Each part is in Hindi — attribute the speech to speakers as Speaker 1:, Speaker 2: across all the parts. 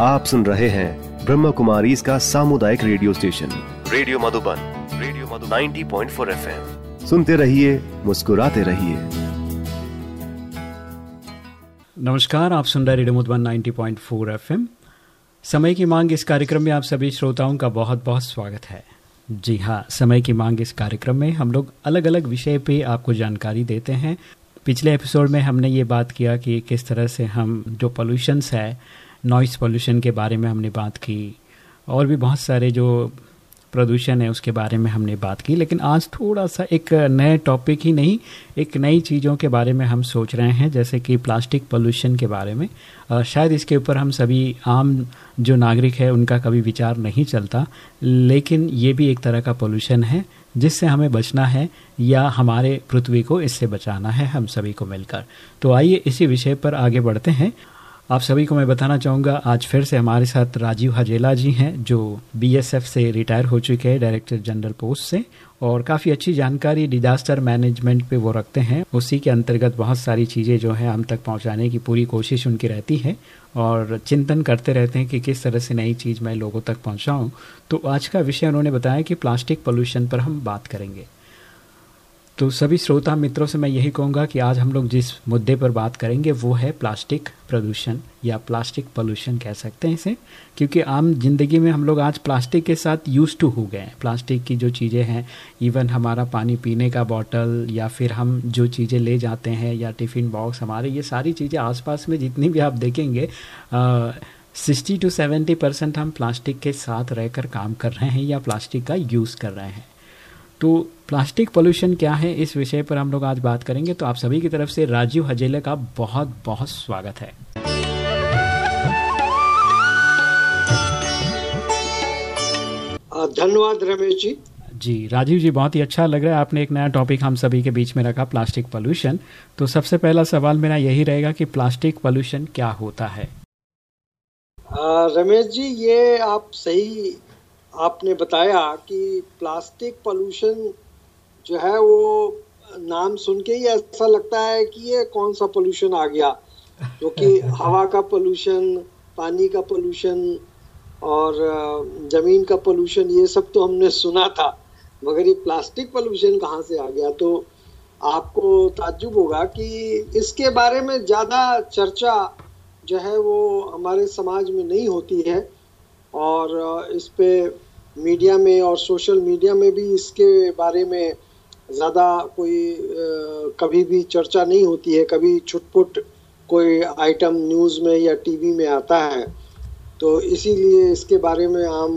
Speaker 1: आप सुन रहे हैं ब्रह्म कुमारी इसका सामुदायिक radio station. Radio Madhuban radio Madhu 90.4 point सुनते रहिए मुस्कुराते रहिए।
Speaker 2: नमस्कार आप सुन रहे रेडियो मधुबन 90.4 एफएम। समय की मांग इस कार्यक्रम में आप सभी श्रोताओं का बहुत बहुत स्वागत है। जी हाँ समय की मांग इस कार्यक्रम में हम लोग अलग अलग विषय पे आपको जानकारी देते हैं। पिछले एपिसोड में हमने ये बात किया कि किस तरह से हम जो पोल्यूशंस है नॉइस पोल्यूशन के बारे में हमने बात की, और भी बहुत सारे जो प्रदूषण है उसके बारे में हमने बात की, लेकिन आज थोड़ा सा एक नए टॉपिक ही नहीं, एक नई चीज़ों के बारे में हम सोच रहे हैं, जैसे कि प्लास्टिक पोल्यूशन के बारे में। शायद इसके ऊपर हम सभी आम जो नागरिक है, उनका कभी विचार नहीं चलता, लेकिन ये भी एक तरह का पोल्यूशन है, जिससे हमें बचना है, या हमारे पृथ्वी को इससे बचाना है, हम सभी को मिलकर। तो आइए इसी विषय पर आगे बढ़ते हैं। आप सभी को मैं बताना चाहूँगा, आज फिर से हमारे साथ राजीव हजेला जी हैं, जो बीएसएफ से रिटायर हो चुके हैं, डायरेक्टर जनरल पोस्ट से, और काफ़ी अच्छी जानकारी डिजास्टर मैनेजमेंट पे वो रखते हैं। उसी के अंतर्गत बहुत सारी चीज़ें जो है हम तक पहुँचाने की पूरी कोशिश उनकी रहती है, और चिंतन करते रहते हैं कि किस तरह से नई चीज़ मैं लोगों तक पहुंचाऊं। तो आज का विषय उन्होंने बताया कि प्लास्टिक पोल्यूशन पर हम बात करेंगे। तो सभी श्रोता मित्रों से मैं यही कहूँगा कि आज हम लोग जिस मुद्दे पर बात करेंगे, वो है प्लास्टिक प्रदूषण या प्लास्टिक पोल्यूशन कह सकते हैं इसे, क्योंकि आम ज़िंदगी में हम लोग आज प्लास्टिक के साथ यूज़ टू हो गए हैं। प्लास्टिक की जो चीज़ें हैं इवन हमारा पानी पीने का बॉटल या फिर हम जो चीज़ें ले जाते हैं या टिफ़िन बॉक्स हमारे, ये सारी चीज़ें आसपास में जितनी भी आप देखेंगे सिक्सटी टू सेवेंटी परसेंट हम प्लास्टिक के साथ रहकर काम कर रहे हैं या प्लास्टिक का यूज़ कर रहे हैं। तो प्लास्टिक पोल्यूशन क्या है इस विषय पर हम लोग आज बात करेंगे। तो आप सभी की तरफ़ से राजीव हजेले का बहुत बहुत स्वागत है।
Speaker 3: धन्यवाद रमेश जी।
Speaker 2: जी राजीव जी बहुत ही अच्छा लग रहा है। आपने एक नया टॉपिक हम सभी के बीच में रखा प्लास्टिक पोल्यूशन। तो सबसे पहला सवाल मेरा यही रहेगा कि प्लास्टिक पोल्यूशन क्या होता है?
Speaker 3: रमेश जी ये आप सही आपने बताया कि प्लास्टिक पोल्यूशन जो है वो नाम सुन के ही ऐसा लगता है कि ये कौन सा पोल्यूशन आ गया क्योंकि हवा का पोल्यूशन पानी का पोल्यूशन और ज़मीन का पोल्यूशन ये सब तो हमने सुना था मगर ये प्लास्टिक पोल्यूशन कहाँ से आ गया? तो आपको ताज्जुब होगा कि इसके बारे में ज़्यादा चर्चा जो है वो हमारे समाज में नहीं होती है। और इस पे मीडिया में और सोशल मीडिया में भी इसके बारे में ज़्यादा कोई कभी भी चर्चा नहीं होती है। कभी छुटपुट कोई आइटम न्यूज़ में या टीवी में आता है। तो इसीलिए इसके बारे में आम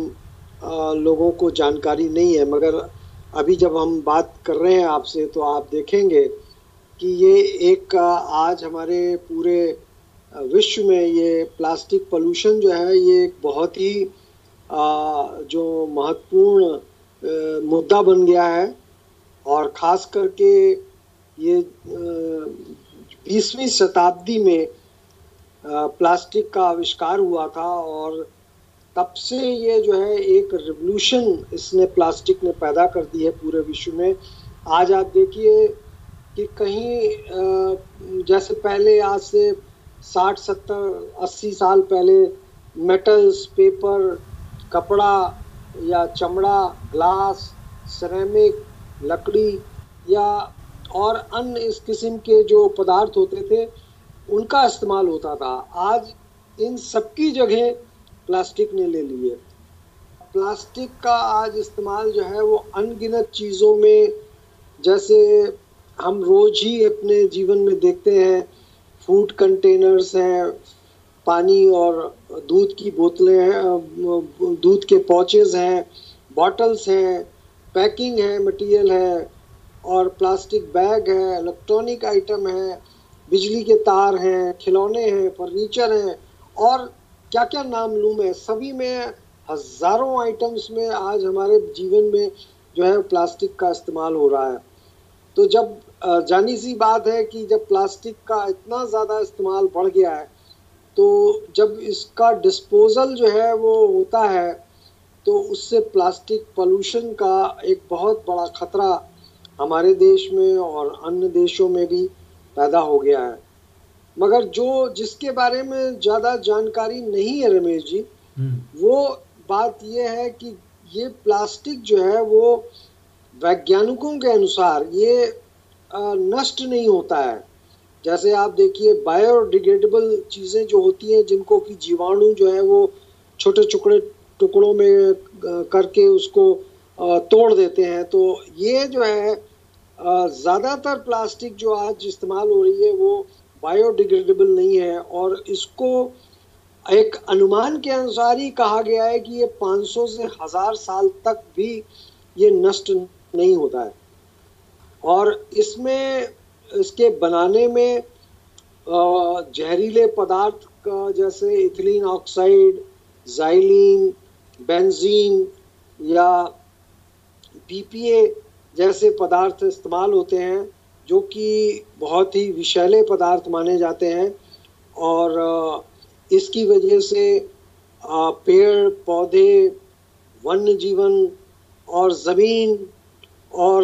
Speaker 3: लोगों को जानकारी नहीं है। मगर अभी जब हम बात कर रहे हैं आपसे तो आप देखेंगे कि ये एक आज हमारे पूरे विश्व में ये प्लास्टिक पोल्यूशन जो है, ये एक बहुत ही जो महत्वपूर्ण मुद्दा बन गया है। और ख़ास करके ये बीसवीं शताब्दी में प्लास्टिक का आविष्कार हुआ था और तब से ये जो है, एक रिवोल्यूशन इसने प्लास्टिक ने पैदा कर दी है पूरे विश्व में। आज आप देखिए कि कहीं जैसे पहले आज से साठ, सत्तर, अस्सी साल पहले मेटल्स पेपर कपड़ा या चमड़ा ग्लास सिरेमिक लकड़ी या और अन्य इस किस्म के जो पदार्थ होते थे, उनका इस्तेमाल होता था। आज इन सबकी जगह प्लास्टिक ने ले ली है। प्लास्टिक का आज इस्तेमाल जो है वो अनगिनत चीज़ों में, जैसे हम रोज ही अपने जीवन में देखते हैं फ़ूड कंटेनर्स हैं, पानी और दूध की बोतलें हैं दूध के पॉचेज हैं बॉटल्स हैं पैकिंग है मटेरियल है, और प्लास्टिक बैग है इलेक्ट्रॉनिक आइटम है, बिजली के तार हैं, खिलौने हैं फर्नीचर हैं, और क्या क्या नाम लूँ मैं, सभी में हज़ारों आइटम्स में आज हमारे जीवन में जो है प्लास्टिक का इस्तेमाल हो रहा है। तो जब जानी सी बात है कि जब प्लास्टिक का इतना ज़्यादा इस्तेमाल बढ़ गया है तो जब इसका डिस्पोजल जो है वो होता है तो उससे प्लास्टिक पोल्यूशन का एक बहुत बड़ा खतरा हमारे देश में और अन्य देशों में भी पैदा हो गया है मगर जो जिसके बारे में ज़्यादा जानकारी नहीं है रमेश जी हम्म। वो बात यह है कि ये प्लास्टिक जो है वो वैज्ञानिकों के अनुसार ये नष्ट नहीं होता है। जैसे आप देखिए बायोडिग्रेडेबल चीज़ें जो होती हैं, जिनको कि जीवाणु जो है, वो छोटे टुकड़े, टुकड़ों में करके उसको तोड़ देते हैं। तो ये जो है ज़्यादातर प्लास्टिक जो आज इस्तेमाल हो रही है, वो बायोडिग्रेडेबल नहीं है। और इसको एक अनुमान के अनुसार ही कहा गया है कि ये 500 से हज़ार साल तक भी ये नष्ट नहीं होता है। और इसमें, इसके बनाने में जहरीले पदार्थ का जैसे इथिलीन ऑक्साइड, जाइलिन, बेंजीन या पीपीए जैसे पदार्थ इस्तेमाल होते हैं, जो कि बहुत ही विषैले पदार्थ माने जाते हैं। और इसकी वजह से पेड़, पौधे, वन्य जीवन और ज़मीन और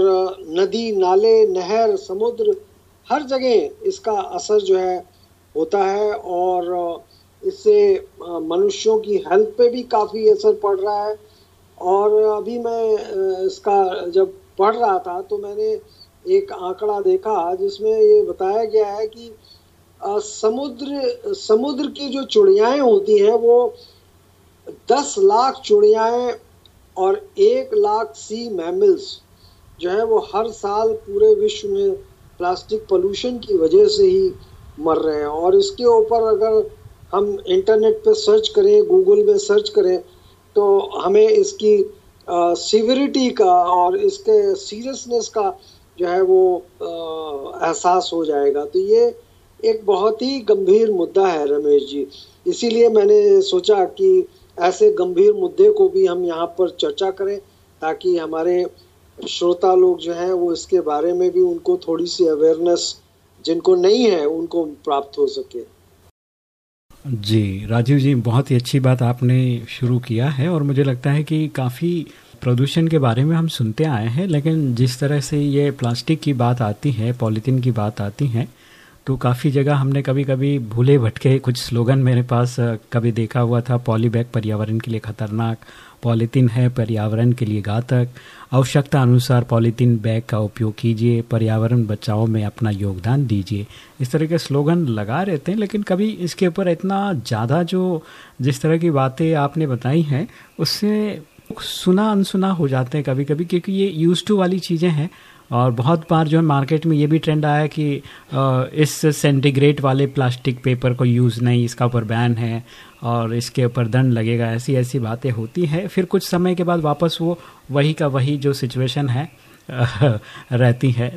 Speaker 3: नदी, नाले, नहर, समुद्र, हर जगह इसका असर जो है होता है और इससे मनुष्यों की हेल्थ पे भी काफ़ी असर पड़ रहा है। और अभी मैं इसका जब पढ़ रहा था तो मैंने एक आंकड़ा देखा जिसमें ये बताया गया है कि समुद्र समुद्र की जो चुड़ियाएँ होती हैं वो दस लाख चुड़ियाएँ और एक लाख सी मैमल्स जो है वो हर साल पूरे विश्व में प्लास्टिक पोल्यूशन की वजह से ही मर रहे हैं। और इसके ऊपर अगर हम इंटरनेट पे सर्च करें, गूगल में सर्च करें तो हमें इसकी सिविरिटी का और इसके सीरियसनेस का जो है वो एहसास हो जाएगा। तो ये एक बहुत ही गंभीर मुद्दा है रमेश जी। इसीलिए मैंने सोचा कि ऐसे गंभीर मुद्दे को भी हम यहाँ पर चर्चा करें, ताकि हमारे श्रोता लोग जो हैं, वो इसके बारे में भी उनको थोड़ी सी अवेयरनेस जिनको नहीं है, उनको प्राप्त हो सके।
Speaker 2: जी, राजीव जी, बहुत ही अच्छी बात आपने शुरू किया है और मुझे लगता है कि काफ़ी प्रदूषण के बारे में हम सुनते आए हैं, लेकिन जिस तरह से ये प्लास्टिक की बात आती है, पॉलीथीन की बात आती है तो काफ़ी जगह हमने कभी कभी भूले भटके कुछ स्लोगन मेरे पास, कभी देखा हुआ था पॉली बैग पर्यावरण के लिए खतरनाक पॉलीथीन है, पर्यावरण के लिए घातक। आवश्यकता अनुसार पॉलीथीन बैग का उपयोग कीजिए। पर्यावरण बचाव में अपना योगदान दीजिए। इस तरह के स्लोगन लगा रहते हैं लेकिन कभी इसके ऊपर इतना ज़्यादा जो जिस तरह की बातें आपने बताई हैं, उससे सुना अनसुना हो जाते हैं कभी कभी क्योंकि ये यूज़ टू वाली चीज़ें हैं। और बहुत बार जो है मार्केट में ये भी ट्रेंड आया कि इस सेंटीग्रेड वाले प्लास्टिक पेपर को यूज़ नहीं, इसका ऊपर बैन है और इसके ऊपर दंड लगेगा, ऐसी ऐसी बातें होती हैं। फिर कुछ समय के बाद वापस वो वही का वही जो सिचुएशन है रहती है।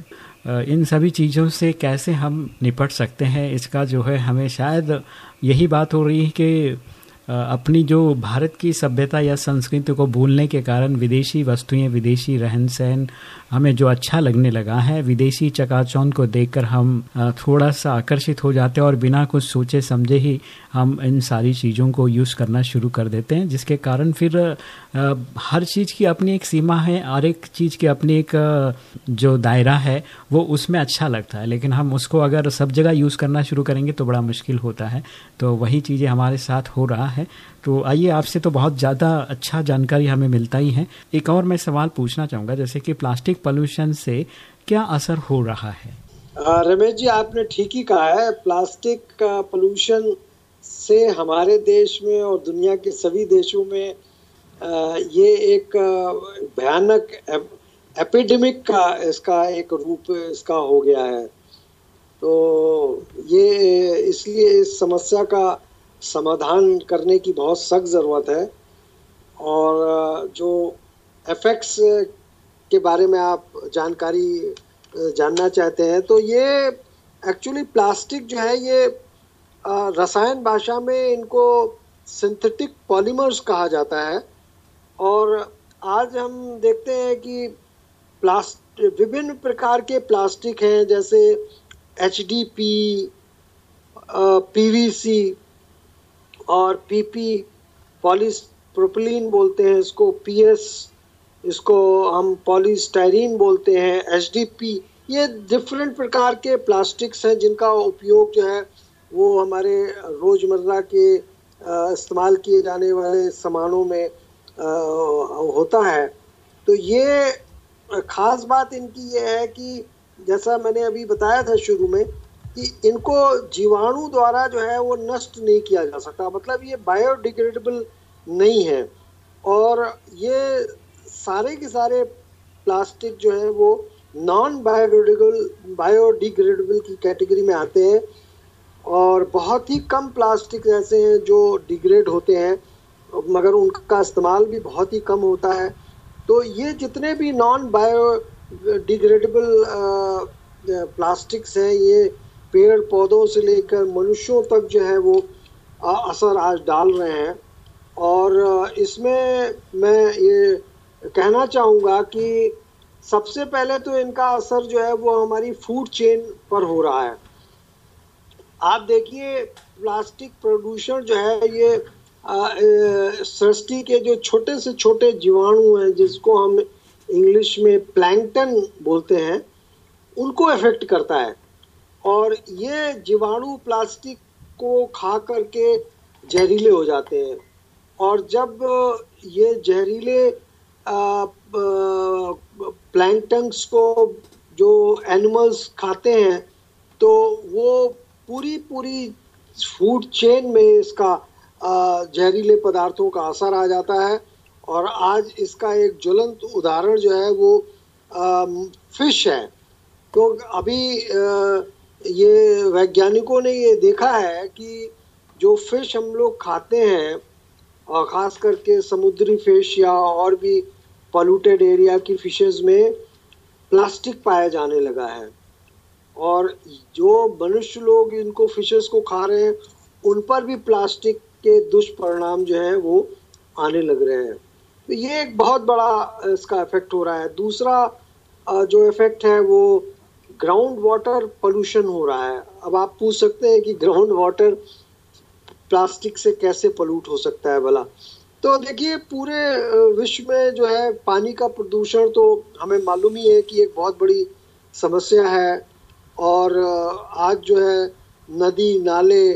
Speaker 2: इन सभी चीज़ों से कैसे हम निपट सकते हैं, इसका जो है हमें शायद यही बात हो रही है कि अपनी जो भारत की सभ्यता या संस्कृति को भूलने के कारण विदेशी वस्तुएँ, विदेशी रहन सहन हमें जो अच्छा लगने लगा है, विदेशी चकाचौंध को देखकर हम थोड़ा सा आकर्षित हो जाते हैं और बिना कुछ सोचे समझे ही हम इन सारी चीज़ों को यूज़ करना शुरू कर देते हैं, जिसके कारण फिर हर चीज़ की अपनी एक सीमा है और एक चीज़ की अपनी एक जो दायरा है, वो उसमें अच्छा लगता है। लेकिन हम उसको अगर सब जगह यूज़ करना शुरू करेंगे तो बड़ा मुश्किल होता है। तो वही चीज़ें हमारे साथ हो रहा है। तो आइए आपसे तो बहुत ज़्यादा अच्छा जानकारी हमें मिलता ही है। एक और मैं सवाल पूछना चाहूँगा, जैसे कि प्लास्टिक पोल्यूशन से क्या असर हो रहा है?
Speaker 3: रमेश जी, आपने ठीक ही कहा है, प्लास्टिक का पोल्यूशन से हमारे देश में और दुनिया के सभी देशों में ये एक भयानक एपिडेमिक का इसका एक रूप इसका हो गया है। तो ये इसलिए इस समस्या का समाधान करने की बहुत सख्त ज़रूरत है। और जो एफेक्ट्स के बारे में आप जानकारी जानना चाहते हैं तो ये एक्चुअली प्लास्टिक जो है ये रसायन भाषा में इनको सिंथेटिक पॉलीमर्स कहा जाता है। और आज हम देखते हैं कि प्लास्ट विभिन्न प्रकार के प्लास्टिक हैं, जैसे H D P P V C और पीपी पॉलिस प्रोपिलीन बोलते हैं इसको पीएस इसको हम पॉलीस्टाइरीन बोलते हैं एचडीपी ये डिफरेंट प्रकार के प्लास्टिक्स हैं जिनका उपयोग जो है वो हमारे रोज़मर्रा के इस्तेमाल किए जाने वाले सामानों में आ, होता है। तो ये ख़ास बात इनकी ये है कि जैसा मैंने अभी बताया था शुरू में कि इनको जीवाणु द्वारा जो है वो नष्ट नहीं किया जा सकता। मतलब ये बायोडिग्रेडेबल नहीं है। और ये सारे के सारे प्लास्टिक जो है वो नॉन बायोडिग्रेडेबल बायोडिग्रेडेबल की कैटेगरी में आते हैं। और बहुत ही कम प्लास्टिक ऐसे हैं जो डिग्रेड होते हैं, मगर उनका इस्तेमाल भी बहुत ही कम होता है। तो ये जितने भी नॉन बायो डिग्रेडेबल प्लास्टिक्स हैं, ये पेड़ पौधों से लेकर मनुष्यों तक जो है वो असर आज डाल रहे हैं। और इसमें मैं ये कहना चाहूँगा कि सबसे पहले तो इनका असर जो है वो हमारी फ़ूड चेन पर हो रहा है। आप देखिए प्लास्टिक प्रदूषण जो है ये सृष्टि के जो छोटे से छोटे जीवाणु हैं, जिसको हम इंग्लिश में प्लैंकटन बोलते हैं, उनको इफ़ेक्ट करता है। और ये जीवाणु प्लास्टिक को खा करके जहरीले हो जाते हैं। और जब ये जहरीले प्लैंकटन्स को जो एनिमल्स खाते हैं तो वो पूरी पूरी फ़ूड चेन में इसका जहरीले पदार्थों का असर आ जाता है। और आज इसका एक ज्वलंत उदाहरण जो है वो फ़िश है। तो अभी ये वैज्ञानिकों ने ये देखा है कि जो फ़िश हम लोग खाते हैं, और ख़ास करके समुद्री फ़िश या और भी पॉल्यूटेड एरिया की फिशेस में प्लास्टिक पाया जाने लगा है। और जो मनुष्य लोग इनको फिशेस को खा रहे हैं, उन पर भी प्लास्टिक के दुष्परिणाम जो है वो आने लग रहे हैं। तो ये एक बहुत बड़ा, इसका इफ़ेक्ट हो रहा है। दूसरा जो इफ़ेक्ट है वो ग्राउंड वाटर पोल्यूशन हो रहा है। अब आप पूछ सकते हैं कि ग्राउंड वाटर प्लास्टिक से कैसे पोल्यूट हो सकता है भला? तो देखिए, पूरे विश्व में जो है पानी का प्रदूषण तो हमें मालूम ही है कि एक बहुत बड़ी समस्या है और आज जो है नदी, नाले,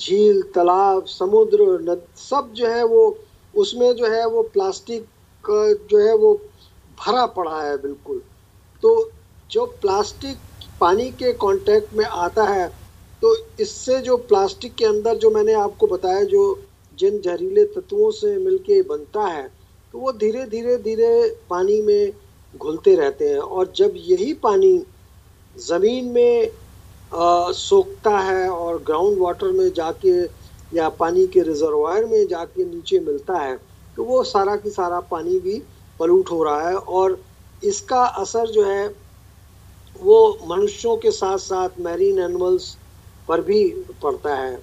Speaker 3: झील, तालाब, समुद्र, नद सब जो है वो, उसमें जो है वो प्लास्टिक जो है वो भरा पड़ा है बिल्कुल। तो जो प्लास्टिक पानी के कांटेक्ट में आता है तो इससे जो प्लास्टिक के अंदर जो मैंने आपको बताया, जो जिन जहरीले तत्वों से मिलके बनता है तो वो धीरे धीरे धीरे पानी में घुलते रहते हैं। और जब यही पानी ज़मीन में सोखता है और ग्राउंड वाटर में जाके या पानी के रिजर्वायर में जाके नीचे मिलता है तो वो सारा की सारा पानी भी पलूट हो रहा है। और इसका असर जो है वो मनुष्यों के साथ साथ मैरीन एनिमल्स पर भी पड़ता है।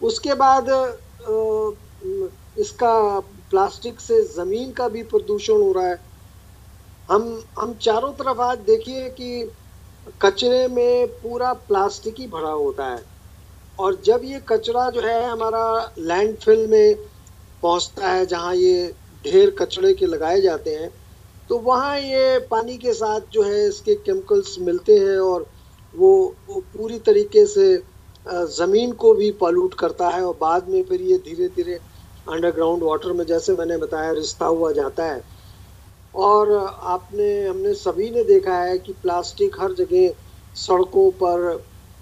Speaker 3: उसके बाद इसका प्लास्टिक से ज़मीन का भी प्रदूषण हो रहा है। हम हम चारों तरफ़ आज देखिए कि कचरे में पूरा प्लास्टिक ही भरा होता है। और जब ये कचरा जो है हमारा लैंडफिल में पहुँचता है, जहाँ ये ढेर कचरे के लगाए जाते हैं तो वहाँ ये पानी के साथ जो है इसके केमिकल्स मिलते हैं और वो, वो पूरी तरीके से ज़मीन को भी पॉल्यूट करता है और बाद में फिर ये धीरे धीरे अंडरग्राउंड वाटर में जैसे मैंने बताया रिश्ता हुआ जाता है। और आपने हमने सभी ने देखा है कि प्लास्टिक हर जगह सड़कों पर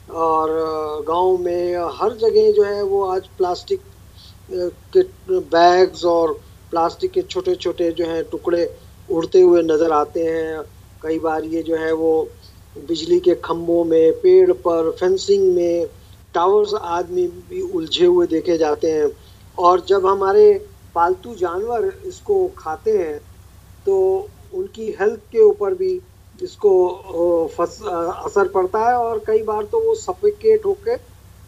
Speaker 3: और गाँव में हर जगह जो है वो आज प्लास्टिक के बैग्स और प्लास्टिक के छोटे छोटे जो हैं टुकड़े उड़ते हुए नज़र आते हैं। कई बार ये जो है वो बिजली के खम्भों में, पेड़ पर फेंसिंग में टावर्स आदमी भी उलझे हुए देखे जाते हैं। और जब हमारे पालतू जानवर इसको खाते हैं तो उनकी हेल्थ के ऊपर भी इसको असर पड़ता है और कई बार तो वो सफिकेट होकर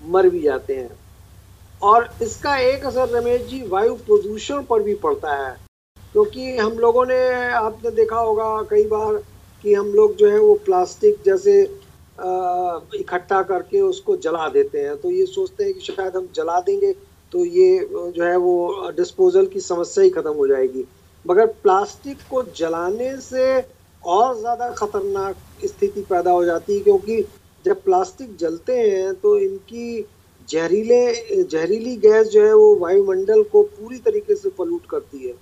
Speaker 3: मर भी जाते हैं। और इसका एक असर रमेश जी, वायु प्रदूषण पर भी पड़ता है। क्योंकि हम लोगों ने, आपने देखा होगा कई बार कि हम लोग जो है वो प्लास्टिक जैसे इकट्ठा करके उसको जला देते हैं। तो ये सोचते हैं कि शायद हम जला देंगे तो ये जो है वो डिस्पोजल की समस्या ही खत्म हो जाएगी। मगर प्लास्टिक को जलाने से और ज़्यादा खतरनाक स्थिति पैदा हो जाती है क्योंकि जब प्लास्टिक जलते हैं तो इनकी जहरीले, जहरीली गैस जो है वो वायुमंडल को पूरी तरीके से पलूट करती है।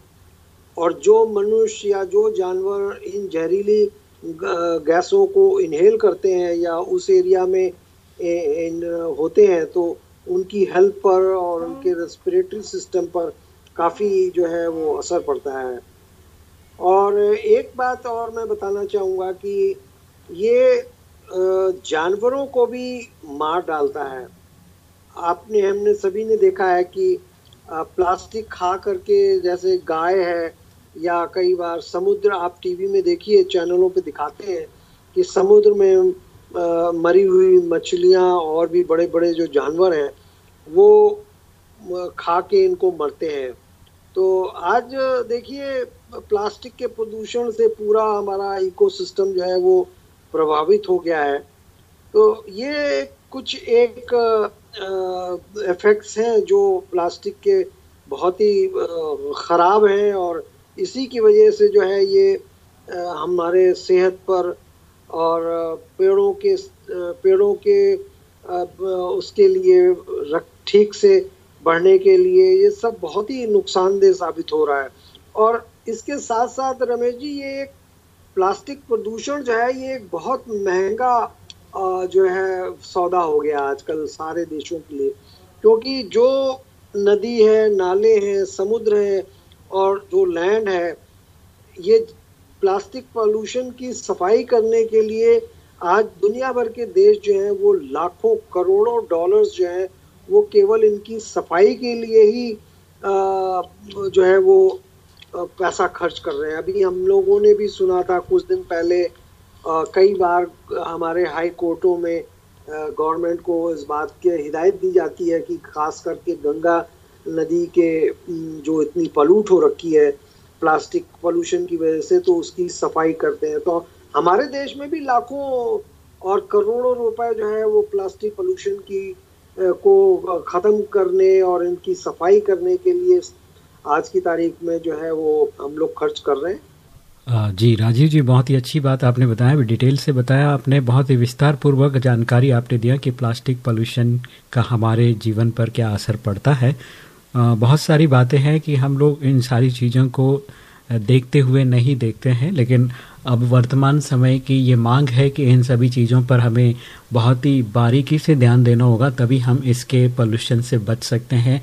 Speaker 3: और जो मनुष्य या जो जानवर इन जहरीली गैसों को इनहेल करते हैं या उस एरिया में इन होते हैं तो उनकी हेल्थ पर और उनके रेस्पिरेटरी सिस्टम पर काफ़ी जो है वो असर पड़ता है। और एक बात और मैं बताना चाहूँगा कि ये जानवरों को भी मार डालता है। आपने हमने सभी ने देखा है कि प्लास्टिक खा करके जैसे गाय है या कई बार समुद्र आप टीवी में देखिए चैनलों पे दिखाते हैं कि समुद्र में आ, मरी हुई मछलियाँ और भी बड़े बड़े जो जानवर हैं वो खा के इनको मरते हैं। तो आज देखिए प्लास्टिक के प्रदूषण से पूरा हमारा इकोसिस्टम जो है वो प्रभावित हो गया है। तो ये कुछ एक इफेक्ट्स हैं जो प्लास्टिक के बहुत ही ख़राब हैं और इसी की वजह से जो है ये हमारे सेहत पर और पेड़ों के पेड़ों के उसके लिए रख, ठीक से बढ़ने के लिए ये सब बहुत ही नुकसानदेह साबित हो रहा है। और इसके साथ साथ रमेश जी, ये एक प्लास्टिक प्रदूषण जो है, ये एक बहुत महँगा जो है, सौदा हो गया आजकल सारे देशों के लिए। क्योंकि जो नदी है, नाले हैं, समुद्र हैं और जो लैंड है, ये प्लास्टिक पॉल्यूशन की सफ़ाई करने के लिए आज दुनिया भर के देश जो हैं, वो लाखों करोड़ों डॉलर्स जो हैं, वो केवल इनकी सफ़ाई के लिए ही जो है वो पैसा खर्च कर रहे हैं। अभी हम लोगों ने भी सुना था कुछ दिन पहले कई बार हमारे हाई कोर्टों में गवर्नमेंट को इस बात की हिदायत दी जाती है कि खास करके गंगा नदी के जो इतनी पलूट हो रखी है प्लास्टिक पोल्यूशन की वजह से तो उसकी सफ़ाई करते हैं। तो हमारे देश में भी लाखों और करोड़ों रुपए जो है वो प्लास्टिक पोल्यूशन की को ख़त्म करने और इनकी सफ़ाई करने के लिए आज की तारीख में जो है वो हम लोग खर्च कर रहे हैं।
Speaker 2: जी, राजीव जी, बहुत ही अच्छी बात आपने बताया। डिटेल से बताया आपने, बहुत ही विस्तार पूर्वक जानकारी आपने दिया कि प्लास्टिक पोल्यूशन का हमारे जीवन पर क्या असर पड़ता है। बहुत सारी बातें हैं कि हम लोग इन सारी चीज़ों को देखते हुए नहीं देखते हैं, लेकिन अब वर्तमान समय की ये मांग है कि इन सभी चीज़ों पर हमें बहुत ही बारीकी से ध्यान देना होगा, तभी हम इसके पोल्यूशन से बच सकते हैं।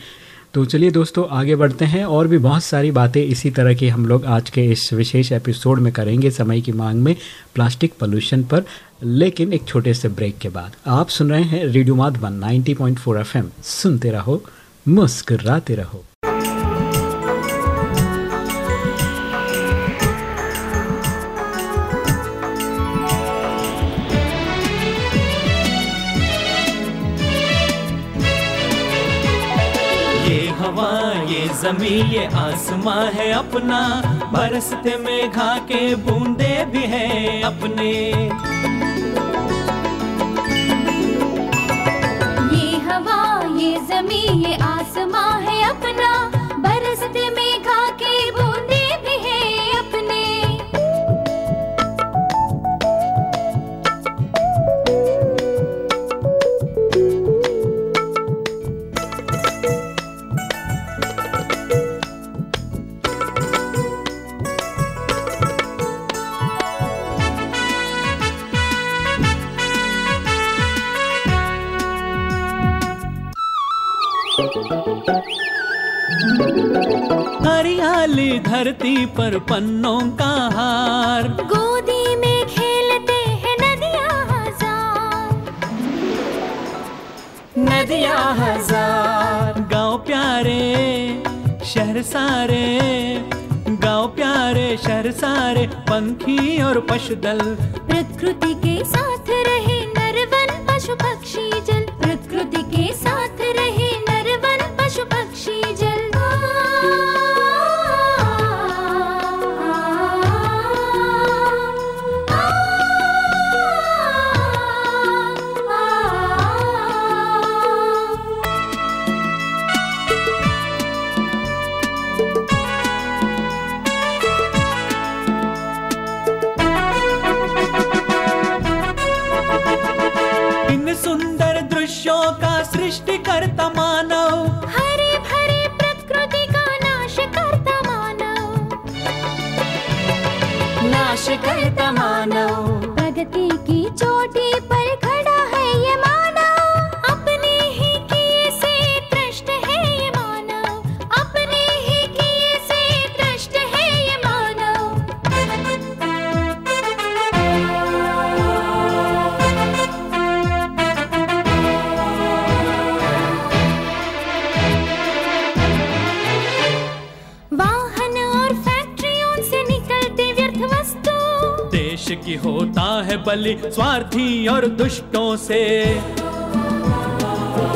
Speaker 2: तो चलिए दोस्तों, आगे बढ़ते हैं और भी बहुत सारी बातें इसी तरह की हम लोग आज के इस विशेष एपिसोड में करेंगे समय की मांग में प्लास्टिक पोल्यूशन पर, लेकिन एक छोटे से ब्रेक के बाद। आप सुन रहे हैं रेडियो माधवन 90.4 एफएम। सुनते रहो मुस्कुराते रहो।
Speaker 4: जमी ये आसमां है अपना। बरसते में घा के बूंदे भी हैं अपने।
Speaker 5: ये हवा ये जमी ये आसमां है अपना बरसते में घा के
Speaker 4: हरियाली धरती पर पन्नों का हार।
Speaker 5: गोदी में खेलते हैं नदियाँ हज़ार।
Speaker 4: नदियाँ हज़ार। गाँव प्यारे शहर सारे। गाँव प्यारे शहर सारे। पंखी और पशुदल।
Speaker 5: प्रकृति के साथ रहे नरवन पशु पक्षी जल। प्रकृति के साथ रहे नरवन
Speaker 4: बलि स्वार्थी और दुष्टों से।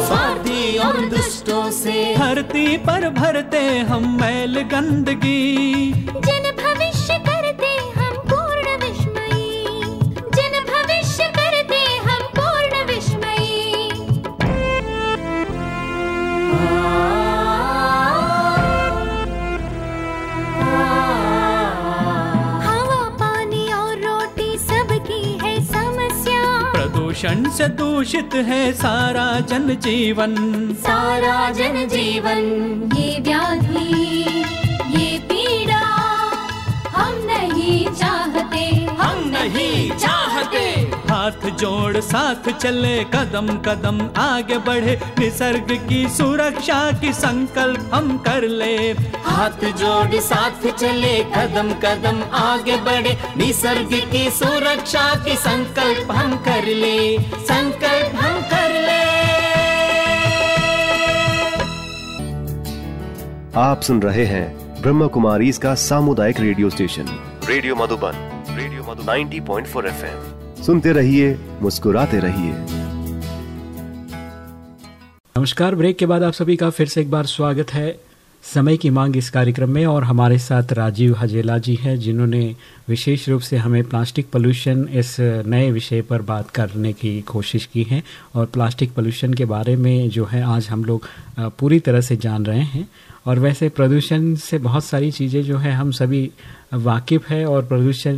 Speaker 5: स्वार्थी और दुष्टों से।
Speaker 4: धरती पर भरते हम मैल गंदगी। प्रदूषण से दूषित है सारा जन जीवन
Speaker 5: सारा जन जीवन ये व्याधि ये पीड़ा हम नहीं चाहते
Speaker 4: हम नहीं चाहते। हाथ जोड़, साथ चले, कदम कदम आगे बढ़े। निसर्ग की सुरक्षा की संकल्प हम कर ले।
Speaker 6: हाथ जोड़, साथ चले, कदम कदम आगे बढ़े। निसर्ग की सुरक्षा की संकल्प हम कर ले। संकल्प हम कर ले।
Speaker 1: आप सुन रहे हैं ब्रह्म कुमारी इसका सामुदायिक radio station. Radio Madhuban. Radio Madhu 90.4 FM. सुनते रहिए, मुस्कुराते रहिए।
Speaker 2: नमस्कार, ब्रेक के बाद आप सभी का फिर से एक बार स्वागत है। समय की मांग इस कार्यक्रम में और हमारे साथ राजीव हजेला जी हैं, जिन्होंने विशेष रूप से हमें प्लास्टिक पोल्यूशन इस नए विषय पर बात करने की कोशिश की है और प्लास्टिक पोल्यूशन के बारे में जो है आज हम लोग पूरी तरह से जान रहे हैं। और वैसे प्रदूषण से बहुत सारी चीज़ें जो है हम सभी वाकिफ़ है और प्रदूषण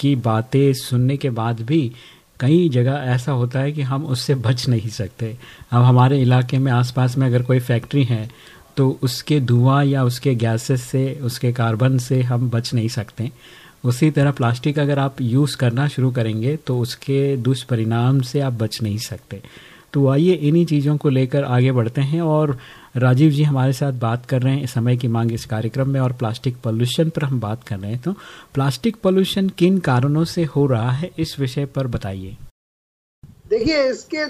Speaker 2: की बातें सुनने के बाद भी कई जगह ऐसा होता है कि हम उससे बच नहीं सकते। अब हमारे इलाके में आसपास में अगर कोई फैक्ट्री है तो उसके धुआँ या उसके गैसेस से, उसके कार्बन से हम बच नहीं सकते। उसी तरह प्लास्टिक अगर आप यूज़ करना शुरू करेंगे तो उसके दुष्परिणाम से आप बच नहीं सकते। तो आइए इन्हीं चीज़ों को लेकर आगे बढ़ते हैं और राजीव जी हमारे साथ बात कर रहे हैं समय की मांग इस कार्यक्रम में और प्लास्टिक पोल्यूशन पर हम बात कर रहे हैं। तो प्लास्टिक पोल्यूशन किन कारणों से हो रहा है, इस विषय पर बताइए।
Speaker 3: देखिए, इसके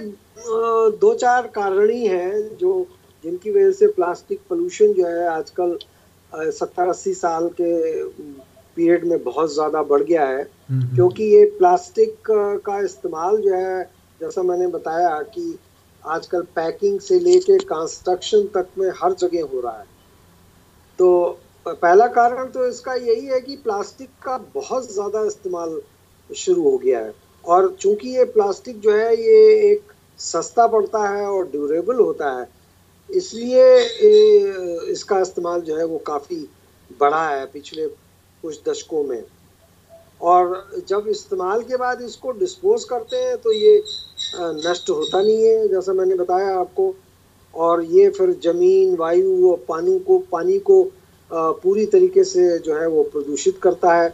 Speaker 3: दो चार कारण ही हैं जो जिनकी वजह से प्लास्टिक पोल्यूशन जो है आजकल सत्तर अस्सी साल के पीरियड में बहुत ज़्यादा बढ़ गया है। क्योंकि ये प्लास्टिक का इस्तेमाल जो है जैसा मैंने बताया कि आजकल पैकिंग से लेके कंस्ट्रक्शन तक में हर जगह हो रहा है। तो पहला कारण तो इसका यही है कि प्लास्टिक का बहुत ज़्यादा इस्तेमाल शुरू हो गया है। और चूँकि ये प्लास्टिक जो है ये एक सस्ता पड़ता है और ड्यूरेबल होता है इसलिए इसका इस्तेमाल जो है वो काफ़ी बढ़ा है पिछले कुछ दशकों में। और जब इस्तेमाल के बाद इसको डिस्पोज करते हैं तो ये नष्ट होता नहीं है, जैसा मैंने बताया आपको। और ये फिर ज़मीन, वायु और पानी को पानी को पूरी तरीके से जो है वो प्रदूषित करता है।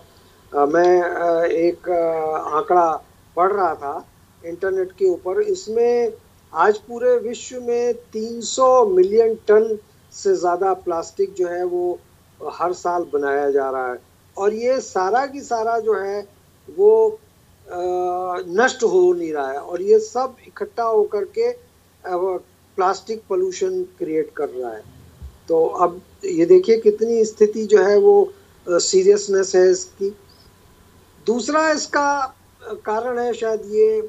Speaker 3: मैं एक आंकड़ा पढ़ रहा था इंटरनेट के ऊपर। इसमें आज पूरे विश्व में 300 मिलियन टन से ज़्यादा प्लास्टिक जो है वो हर साल बनाया जा रहा है। और ये सारा की सारा जो है वो नष्ट हो नहीं रहा है। और ये सब इकट्ठा होकर के प्लास्टिक पोल्यूशन क्रिएट कर रहा है। तो अब ये देखिए कितनी स्थिति जो है वो सीरियसनेस है इसकी। दूसरा इसका कारण है शायद ये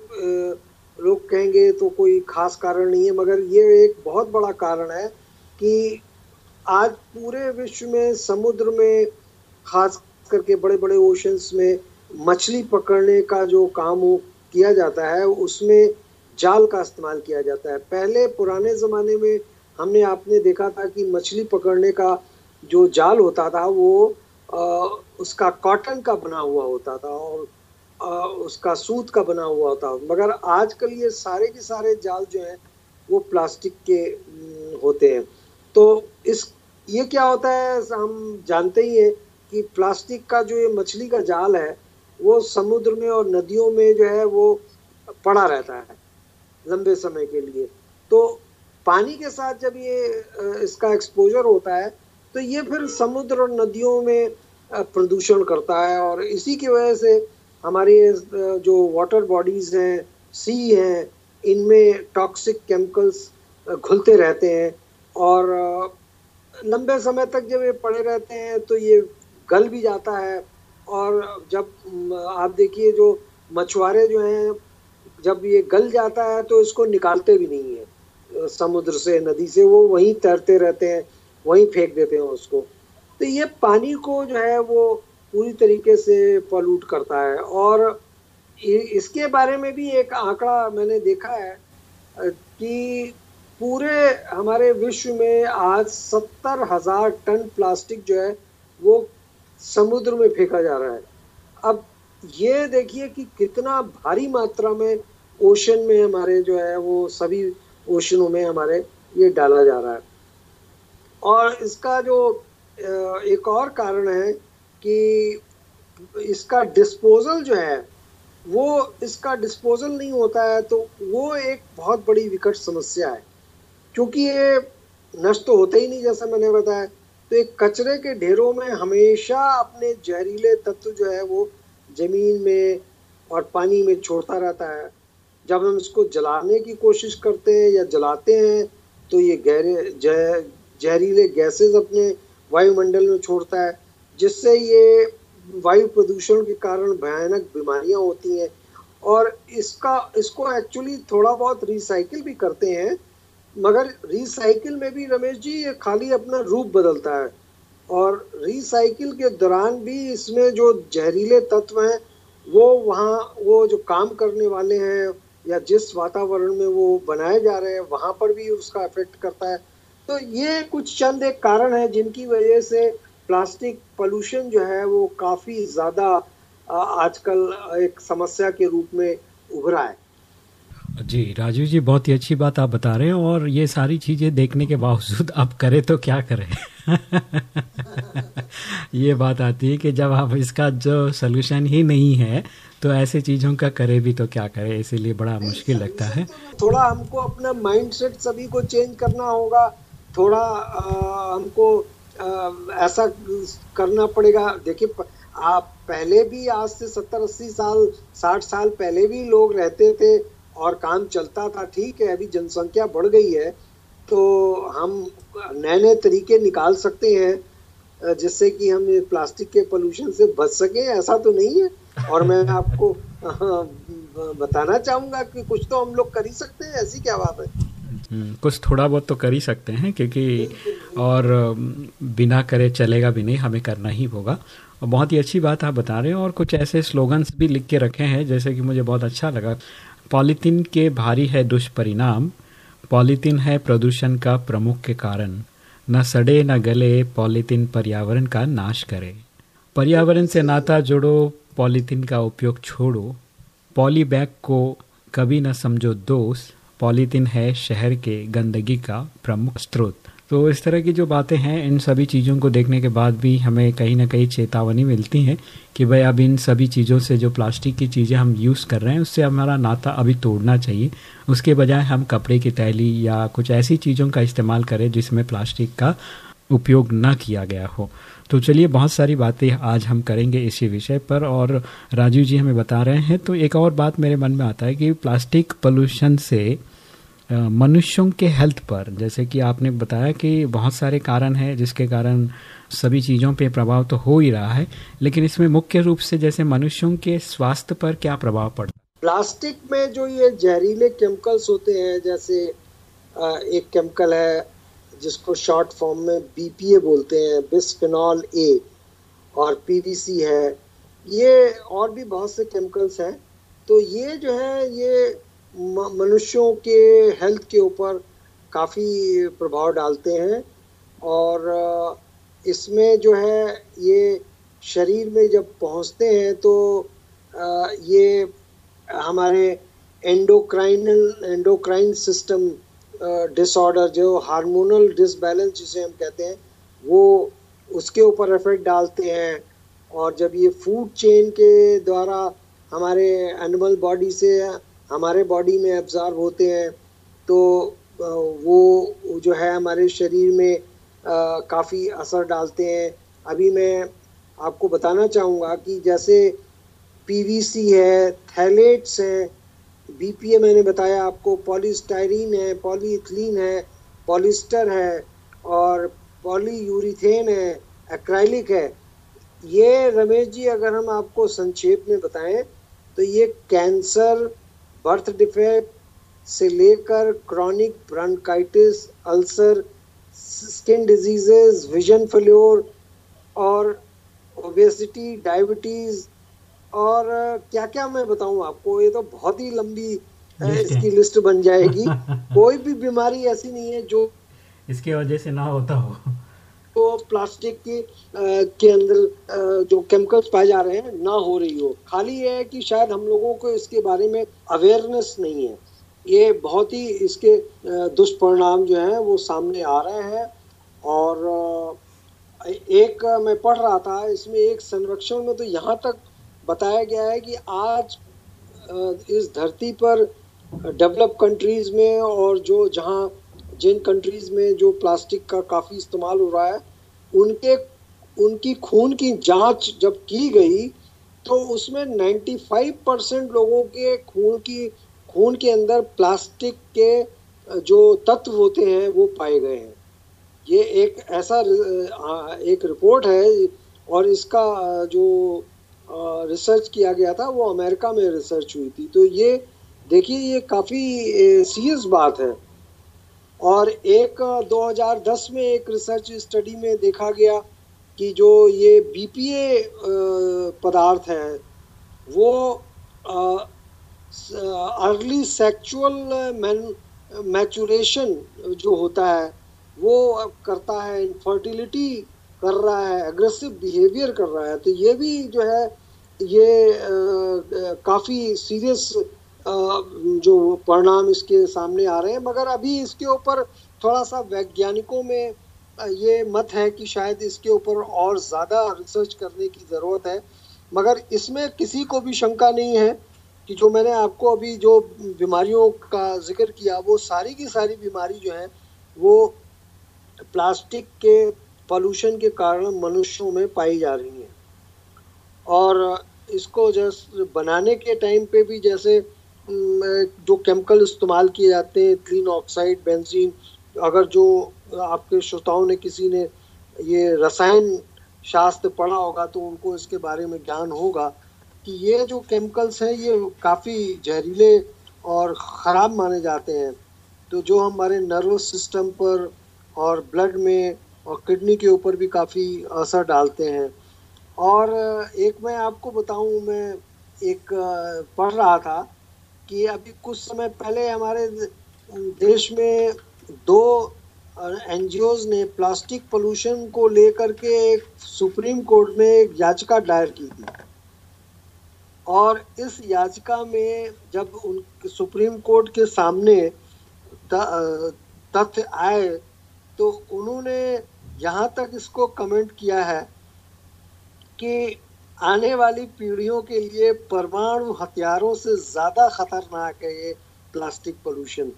Speaker 3: लोग कहेंगे तो कोई खास कारण नहीं है मगर ये एक बहुत बड़ा कारण है कि आज पूरे विश्व में समुद्र में खास करके बड़े बड़े ओशंस में मछली पकड़ने का जो काम किया जाता है उसमें जाल का इस्तेमाल किया जाता है। पहले पुराने ज़माने में हमने आपने देखा था कि मछली पकड़ने का जो जाल होता था वो अ, उसका कॉटन का बना हुआ होता था और उसका सूत का बना हुआ था। मगर आजकल ये सारे के सारे जाल जो हैं, वो प्लास्टिक के होते हैं। तो इस, ये क्या होता है, हम जानते ही हैं कि प्लास्टिक का जो ये मछली का जाल है, वो समुद्र में और नदियों में जो है, वो पड़ा रहता है लंबे समय के लिए। तो पानी के साथ जब ये इसका एक्सपोजर होता है तो ये फिर समुद्र और नदियों में प्रदूषण करता है और इसी की वजह से हमारी जो वाटर बॉडीज हैं सी हैं, इनमें टॉक्सिक केमिकल्स घुलते रहते हैं और लंबे समय तक जब ये पड़े रहते हैं तो ये गल भी जाता है और जब आप देखिए जो मछुआरे जो हैं, जब ये गल जाता है तो इसको निकालते भी नहीं है। समुद्र से, नदी से, वो वहीं तैरते रहते हैं, वहीं फेंक देते हैं उसको। तो ये पानी को जो है वो पूरी तरीके से पॉल्यूट करता है। और इसके बारे में भी एक आंकड़ा मैंने देखा है कि पूरे हमारे विश्व में आज सत्तर हज़ार टन प्लास्टिक जो है, वो समुद्र में फेंका जा रहा है। अब ये देखिए कि कितना भारी मात्रा में ओशन में हमारे जो है, वो सभी ओशनों में हमारे ये डाला जा रहा है। और इसका जो एक और कारण है कि इसका डिस्पोजल जो है, वो इसका डिस्पोजल नहीं होता है तो वो एक बहुत बड़ी विकट समस्या है। क्योंकि ये नष्ट तो होते ही नहीं, जैसा मैंने बताया। तो एक कचरे के ढेरों में हमेशा अपने जहरीले तत्व जो है, वो ज़मीन में और पानी में छोड़ता रहता है। जब हम इसको जलाने की कोशिश करते हैं या जलाते हैं तो ये गहरे जह, जहरीले गैसेस अपने वायुमंडल में छोड़ता है। जिससे ये वायु प्रदूषण के कारण भयानक बीमारियाँ होती हैं और इसका, इसको एक्चुअली थोड़ा बहुत रिसाइकिल भी करते हैं, मगर रिसाइकिल में भी रमेश जी, ये खाली अपना रूप बदलता है। और रिसाइकिल के दौरान भी इसमें जो जहरीले तत्व हैं, वो वहाँ, वो जो काम करने वाले हैं या जिस वातावरण में वो बनाए जा रहे हैं, वहाँ पर भी उसका इफ़ेक्ट करता है। तो ये कुछ चंद एक कारण है जिनकी वजह से प्लास्टिक पोल्यूशन जो है वो काफ़ी ज़्यादा आजकल एक समस्या के रूप में उभरा है।
Speaker 2: जी राजू जी बहुत ही अच्छी बात आप बता रहे हैं और ये सारी चीज़ें देखने के बावजूद आप करें तो क्या करें? ये बात आती है कि जब आप इसका जो सोल्यूशन ही नहीं है तो ऐसे चीज़ों का करे भी तो क्या करें? इसीलिए बड़ा मुश्किल लगता है।
Speaker 3: थोड़ा हमको अपना माइंडसेट सभी को चेंज करना होगा। थोड़ा आ, हमको ऐसा करना पड़ेगा। देखिए आप पहले भी आज से सत्तर अस्सी साल साठ साल पहले भी लोग रहते थे और काम चलता था ठीक है अभी जनसंख्या बढ़ गई है तो हम नए नए तरीके निकाल सकते हैं जिससे कि हम प्लास्टिक के पोल्यूशन से बच सके ऐसा तो नहीं है। और मैं आपको बताना चाहूँगा कि कुछ तो हम लोग कर ही सकते हैं ऐसी क्या बात है?
Speaker 2: हम्म, कुछ थोड़ा बहुत तो कर ही सकते हैं क्योंकि और बिना करे चलेगा भी नहीं, हमें करना ही होगा। और बहुत ही अच्छी बात आप बता रहे हैं और कुछ ऐसे स्लोगन्स भी लिख के रखे हैं, जैसे कि मुझे बहुत अच्छा लगा, पॉलीथीन के भारी है दुष्परिणाम, पॉलीथीन है प्रदूषण का प्रमुख कारण। न सड़े, न गले, पॉलीथीन पर्यावरण का नाश करे। पर्यावरण से नाता जोड़ो, पॉलीथीन का उपयोग छोड़ो। पॉली बैग को कभी न समझो दोस्त पॉलीथीन है शहर के गंदगी का प्रमुख स्रोत। तो इस तरह की जो बातें हैं, इन सभी चीज़ों को देखने के बाद भी हमें कहीं ना कहीं चेतावनी मिलती है कि भाई अब इन सभी चीज़ों से जो प्लास्टिक की चीज़ें हम यूज़ कर रहे हैं, उससे हमारा नाता अभी तोड़ना चाहिए। उसके बजाय हम कपड़े की थैली या कुछ ऐसी चीज़ों का इस्तेमाल करें जिसमें प्लास्टिक का उपयोग न किया गया हो। तो चलिए, बहुत सारी बातें आज हम करेंगे इसी विषय पर और राजीव जी हमें बता रहे हैं। तो एक और बात मेरे मन में आता है कि प्लास्टिक पोल्यूशन से मनुष्यों के हेल्थ पर। जैसे कि आपने बताया कि बहुत सारे कारण हैं, जिसके कारण सभी चीज़ों पे प्रभाव तो हो ही रहा है, लेकिन इसमें मुख्य रूप से जैसे मनुष्यों के स्वास्थ्य पर क्या प्रभाव पड़ता है?
Speaker 3: प्लास्टिक में जो ये जहरीले केमिकल्स होते हैं, जैसे एक केमिकल है, जिसको शॉर्ट फॉर्म में बीपीए बोलते हैं बिस्फिनॉल ए और पीवीसी है, ये और भी बहुत से केमिकल्स हैं। तो ये जो है, ये मनुष्यों के हेल्थ के ऊपर काफ़ी प्रभाव डालते हैं और इसमें जो है ये शरीर में जब पहुँचते हैं तो ये हमारे एंडोक्राइनल एंडोक्राइन सिस्टम डिसऑर्डर जो हार्मोनल डिसबैलेंस जिसे हम कहते हैं, वो उसके ऊपर इफ़ेक्ट डालते हैं और जब ये फ़ूड चेन के द्वारा हमारे एनिमल बॉडी से हमारे बॉडी में एब्जॉर्ब होते हैं तो वो जो है हमारे शरीर में काफ़ी असर डालते हैं। अभी मैं आपको बताना चाहूँगा कि जैसे पीवीसी है थैलेट्स हैं बीपीए मैंने बताया आपको पॉलीस्टाइरीन है पॉलीइथलीन है पॉलिस्टर है, और पॉलीयूरिथेन है एक्राइलिक है। ये रमेश जी, अगर हम आपको संक्षेप में बताएँ तो ये कैंसर बर्थ डिफेक्ट से लेकर chronic bronchitis ulcer skin diseases vision failure और ओबेसिटी डायबिटीज़ और क्या क्या मैं बताऊँ आपको? ये तो बहुत ही लंबी इसकी लिस्ट बन जाएगी। कोई भी बीमारी ऐसी नहीं है जो
Speaker 2: इसके वजह से ना होता हो।
Speaker 3: तो प्लास्टिक के के अंदर जो केमिकल्स पाए जा रहे हैं, ना हो रही हो। खाली ये है कि शायद हम लोगों को इसके बारे में अवेयरनेस नहीं है। ये बहुत ही इसके दुष्परिणाम जो हैं, वो सामने आ रहे हैं। और एक मैं पढ़ रहा था, इसमें एक संरक्षण में तो यहाँ तक बताया गया है कि आज इस धरती पर डेवलप कंट्रीज़ में और जो जहाँ, जिन कंट्रीज़ में जो प्लास्टिक का काफ़ी इस्तेमाल हो रहा है उनके, उनकी खून की जाँच जब की गई तो उसमें 95 परसेंट लोगों के खून की, खून के अंदर प्लास्टिक के जो तत्व होते हैं, वो पाए गए हैं। ये एक ऐसा एक रिपोर्ट है, और इसका जो रिसर्च किया गया था, वो अमेरिका में रिसर्च हुई थी। तो ये, देखिए, ये काफ़ी सीरियस बात है। और एक 2010 में एक रिसर्च स्टडी में देखा गया कि जो ये बीपीए पदार्थ है, वो अर्ली सेक्चुअल मैचुरेशन जो होता है, वो करता है इनफर्टिलिटी कर रहा है एग्रेसिव बिहेवियर कर रहा है। तो ये भी जो है, ये काफ़ी सीरियस जो परिणाम इसके सामने आ रहे हैं, मगर अभी इसके ऊपर थोड़ा सा वैज्ञानिकों में ये मत है कि शायद इसके ऊपर और ज़्यादा रिसर्च करने की ज़रूरत है। मगर इसमें किसी को भी शंका नहीं है कि जो मैंने आपको अभी जो बीमारियों का ज़िक्र किया, वो सारी की सारी बीमारी जो है, वो प्लास्टिक के पोल्यूशन के कारण मनुष्यों में पाई जा रही हैं। और इसको जैसे, बनाने के टाइम पे भी जैसे जो केमिकल इस्तेमाल किए जाते हैं क्लीन ऑक्साइड बेंजीन अगर जो आपके श्रोताओं ने किसी ने ये रसायन शास्त्र पढ़ा होगा तो उनको इसके बारे में ज्ञान होगा कि ये जो केमिकल्स हैं, ये काफ़ी जहरीले और ख़राब माने जाते हैं। तो जो हमारे नर्वस सिस्टम पर और ब्लड में और किडनी के ऊपर भी काफ़ी असर डालते हैं। और एक मैं आपको बताऊँ, मैं एक पढ़ रहा था कि अभी कुछ समय पहले हमारे देश में दो एन ने प्लास्टिक पोल्यूशन को लेकर के एक सुप्रीम कोर्ट में एक याचिका दायर की थी। और इस याचिका में जब उन सुप्रीम कोर्ट के सामने तथ्य आए तो उन्होंने यहाँ तक इसको कमेंट किया है कि आने वाली पीढ़ियों के लिए परमाणु हथियारों से ज़्यादा खतरनाक है ये प्लास्टिक पोल्यूशन।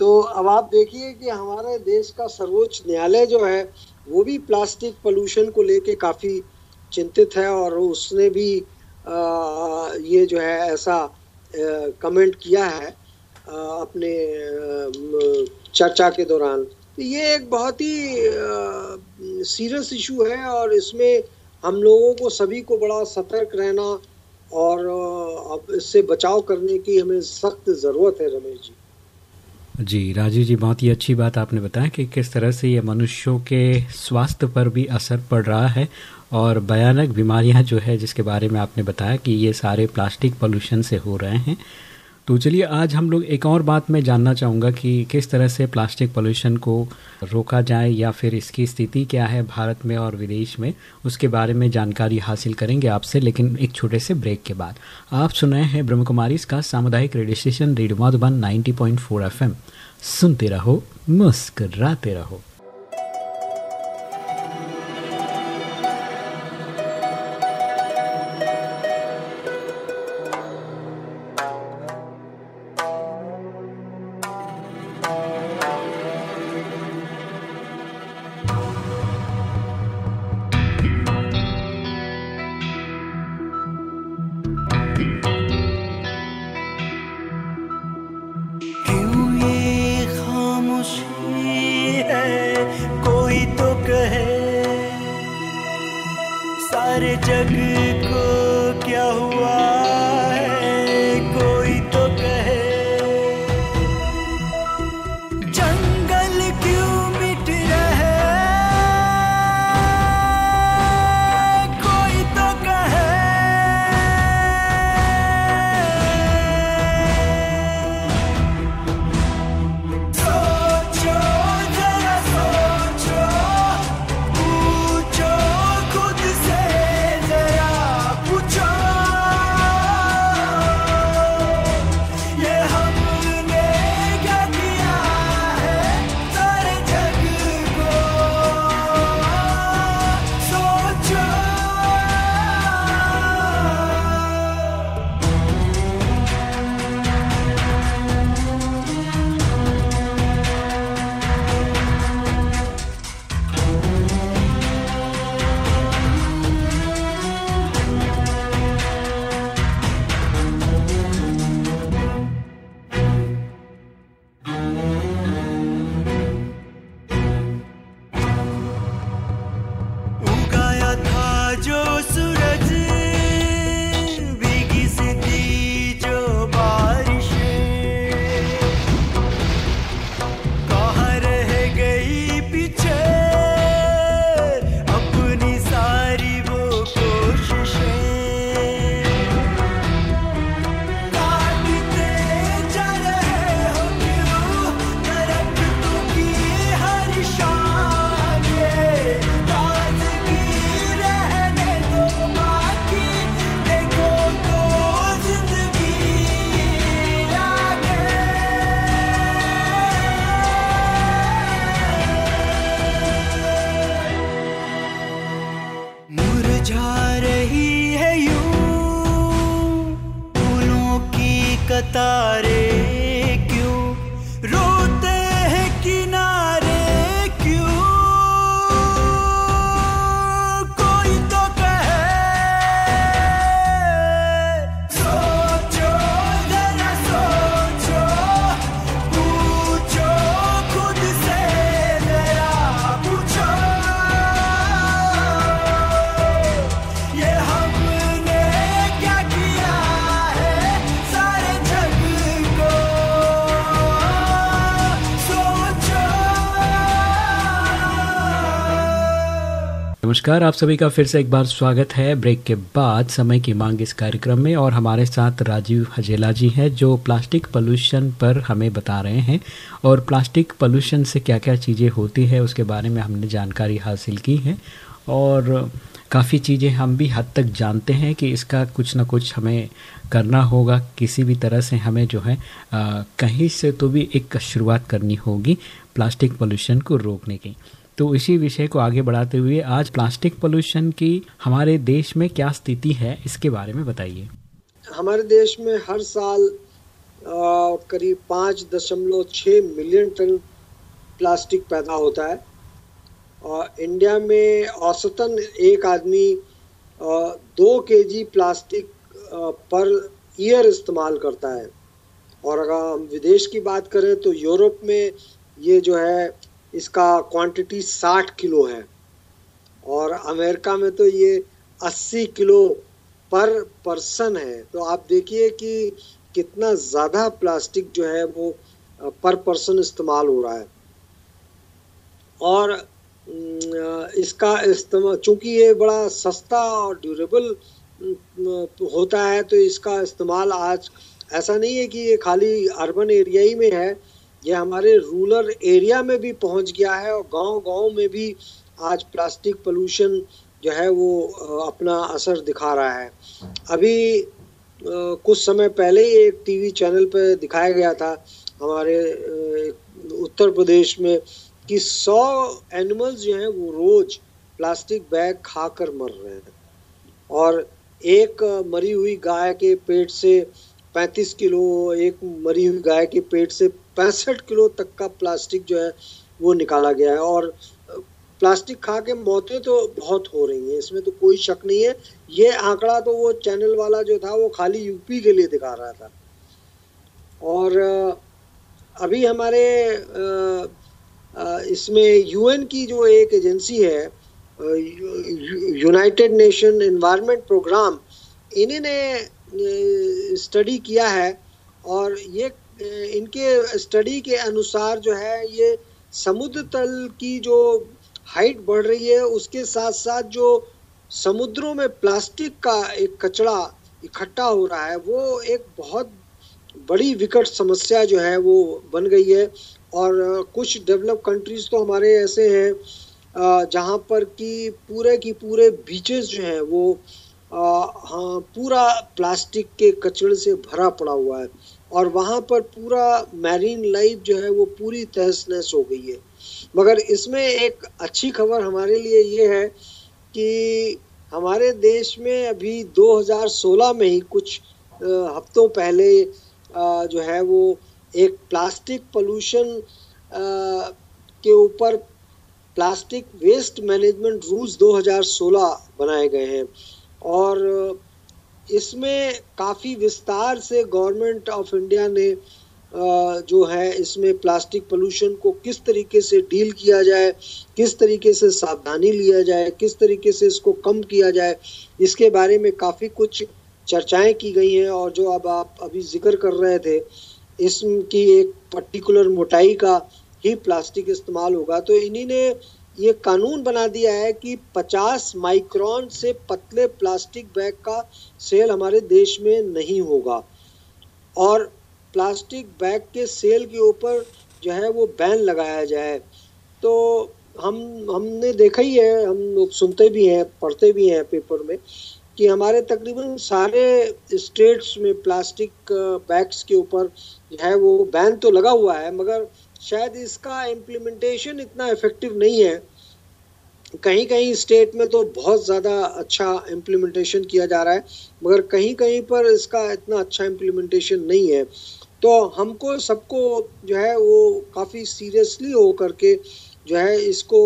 Speaker 3: तो अब आप देखिए कि हमारे देश का सर्वोच्च न्यायालय जो है वो भी प्लास्टिक पोल्यूशन को लेके काफ़ी चिंतित है और उसने भी आ, ये जो है ऐसा कमेंट किया है आ, अपने चर्चा के दौरान। तो ये एक बहुत ही सीरियस इशू है और इसमें हम लोगों को सभी को बड़ा सतर्क रहना और अब इससे बचाव करने की हमें सख्त ज़रूरत है, रमेश जी।
Speaker 2: जी राजीव जी, बहुत ही अच्छी बात आपने बताया कि किस तरह से ये मनुष्यों के स्वास्थ्य पर भी असर पड़ रहा है और भयानक बीमारियाँ जो है, जिसके बारे में आपने बताया कि ये सारे प्लास्टिक पोल्यूशन से हो रहे हैं। तो चलिए, आज हम लोग एक और बात मैं जानना चाहूँगा कि किस तरह से प्लास्टिक पोल्यूशन को रोका जाए या फिर इसकी स्थिति क्या है भारत में और विदेश में, उसके बारे में जानकारी हासिल करेंगे आपसे, लेकिन एक छोटे से ब्रेक के बाद। आप सुनाए हैं ब्रह्म कुमारी इसका सामुदायिक radio station, radio Madhuban 90.4 FM. सुनते रहो, मुस्कराते रहो।
Speaker 7: क्यों ये
Speaker 2: नमस्कार आप सभी का फिर से एक बार स्वागत है ब्रेक के बाद समय की मांग इस कार्यक्रम में और हमारे साथ राजीव हजेला जी हैं जो प्लास्टिक पोल्यूशन पर हमें बता रहे हैं और प्लास्टिक पोल्यूशन से क्या क्या चीज़ें होती है उसके बारे में हमने जानकारी हासिल की है और काफ़ी चीज़ें हम भी हद तक जानते हैं कि इसका कुछ ना कुछ हमें करना होगा किसी भी तरह से हमें जो है आ, कहीं से तो भी एक शुरुआत करनी होगी प्लास्टिक पोल्यूशन को रोकने की। तो इसी विषय को आगे बढ़ाते हुए आज प्लास्टिक पोल्यूशन की हमारे देश में क्या स्थिति है इसके बारे में बताइए।
Speaker 3: हमारे देश में हर साल करीब पाँच दशमलव छः मिलियन टन प्लास्टिक पैदा होता है। और इंडिया में औसतन एक आदमी अ, दो केजी प्लास्टिक पर ईयर इस्तेमाल करता है। और अगर हम विदेश की बात करें तो यूरोप में ये जो है इसका क्वांटिटी 60 किलो है। और अमेरिका में तो ये 80 किलो पर पर्सन है। तो आप देखिए कि कितना ज़्यादा प्लास्टिक जो है वो पर पर्सन इस्तेमाल हो रहा है। और इसका इस्तेमाल चूँकि ये बड़ा सस्ता और ड्यूरेबल होता है तो इसका इस्तेमाल आज, ऐसा नहीं है कि ये खाली अर्बन एरिया ही में है। ये हमारे रूरल एरिया में भी पहुँच गया है और गाँव गाँव में भी आज प्लास्टिक पोल्यूशन जो है वो अपना असर दिखा रहा है। अभी कुछ समय पहले ही एक टीवी चैनल पर दिखाया गया था, हमारे उत्तर प्रदेश में, कि सौ एनिमल्स जो हैं वो रोज प्लास्टिक बैग खाकर मर रहे हैं। और एक मरी हुई गाय के पेट से 35 किलो, एक मरी हुई गाय के पेट से पैंसठ किलो तक का प्लास्टिक जो है वो निकाला गया है और प्लास्टिक खा के मौतें तो बहुत हो रही हैं, इसमें तो कोई शक नहीं है। ये आंकड़ा तो वो चैनल वाला जो था, वो खाली यूपी के लिए दिखा रहा था। और अभी हमारे इसमें यूएन की जो एक एजेंसी है यूनाइटेड नेशन इन्वायरमेंट प्रोग्राम, इन्हीं ने स्टडी किया है और ये इनके स्टडी के अनुसार जो है, ये समुद्र तल की जो हाइट बढ़ रही है, उसके साथ साथ जो समुद्रों में प्लास्टिक का एक कचरा इकट्ठा हो रहा है, वो एक बहुत बड़ी विकट समस्या जो है, वो बन गई है। और कुछ डेवलप कंट्रीज़ तो हमारे ऐसे हैं जहाँ पर कि पूरे की पूरे बीचेस जो हैं, वो हाँ पूरा प्लास्टिक के कचरे से भरा पड़ा हुआ है। और वहाँ पर पूरा मैरीन लाइफ जो है वो पूरी तहस नहस हो गई है। मगर इसमें एक अच्छी खबर हमारे लिए ये है कि हमारे देश में अभी 2016 में ही कुछ हफ्तों पहले जो है वो एक प्लास्टिक पोल्यूशन के ऊपर प्लास्टिक वेस्ट मैनेजमेंट रूल्स 2016 बनाए गए हैं। और इसमें काफ़ी विस्तार से गवर्नमेंट ऑफ़ इंडिया ने जो है इसमें प्लास्टिक पोल्यूशन को किस तरीके से डील किया जाए, किस तरीके से सावधानी लिया जाए, किस तरीके से इसको कम किया जाए, इसके बारे में काफ़ी कुछ चर्चाएँ की गई हैं और जो अब आप अभी ज़िक्र कर रहे थे, इसकी एक पर्टिकुलर मोटाई का ही प्लास्टिक इस्तेमाल होगा। तो इन्हीं ने ये कानून बना दिया है कि 50 माइक्रोन से पतले प्लास्टिक बैग का सेल हमारे देश में नहीं होगा। और प्लास्टिक बैग के सेल के ऊपर जो है वो बैन लगाया जाए। तो हम, हमने देखा ही है, हम लोग सुनते भी हैं, पढ़ते भी हैं पेपर में कि हमारे तकरीबन सारे स्टेट्स में प्लास्टिक बैग्स के ऊपर जो है वो बैन तो लगा हुआ है, मगर शायद इसका इम्प्लीमेंटेशन इतना इफ़ेक्टिव नहीं है। कहीं कहीं स्टेट में तो बहुत ज़्यादा अच्छा इम्प्लीमेंटेशन किया जा रहा है, मगर कहीं कहीं पर इसका इतना अच्छा इम्प्लीमेंटेशन नहीं है। तो हमको सबको जो है वो काफ़ी सीरियसली हो करके जो है इसको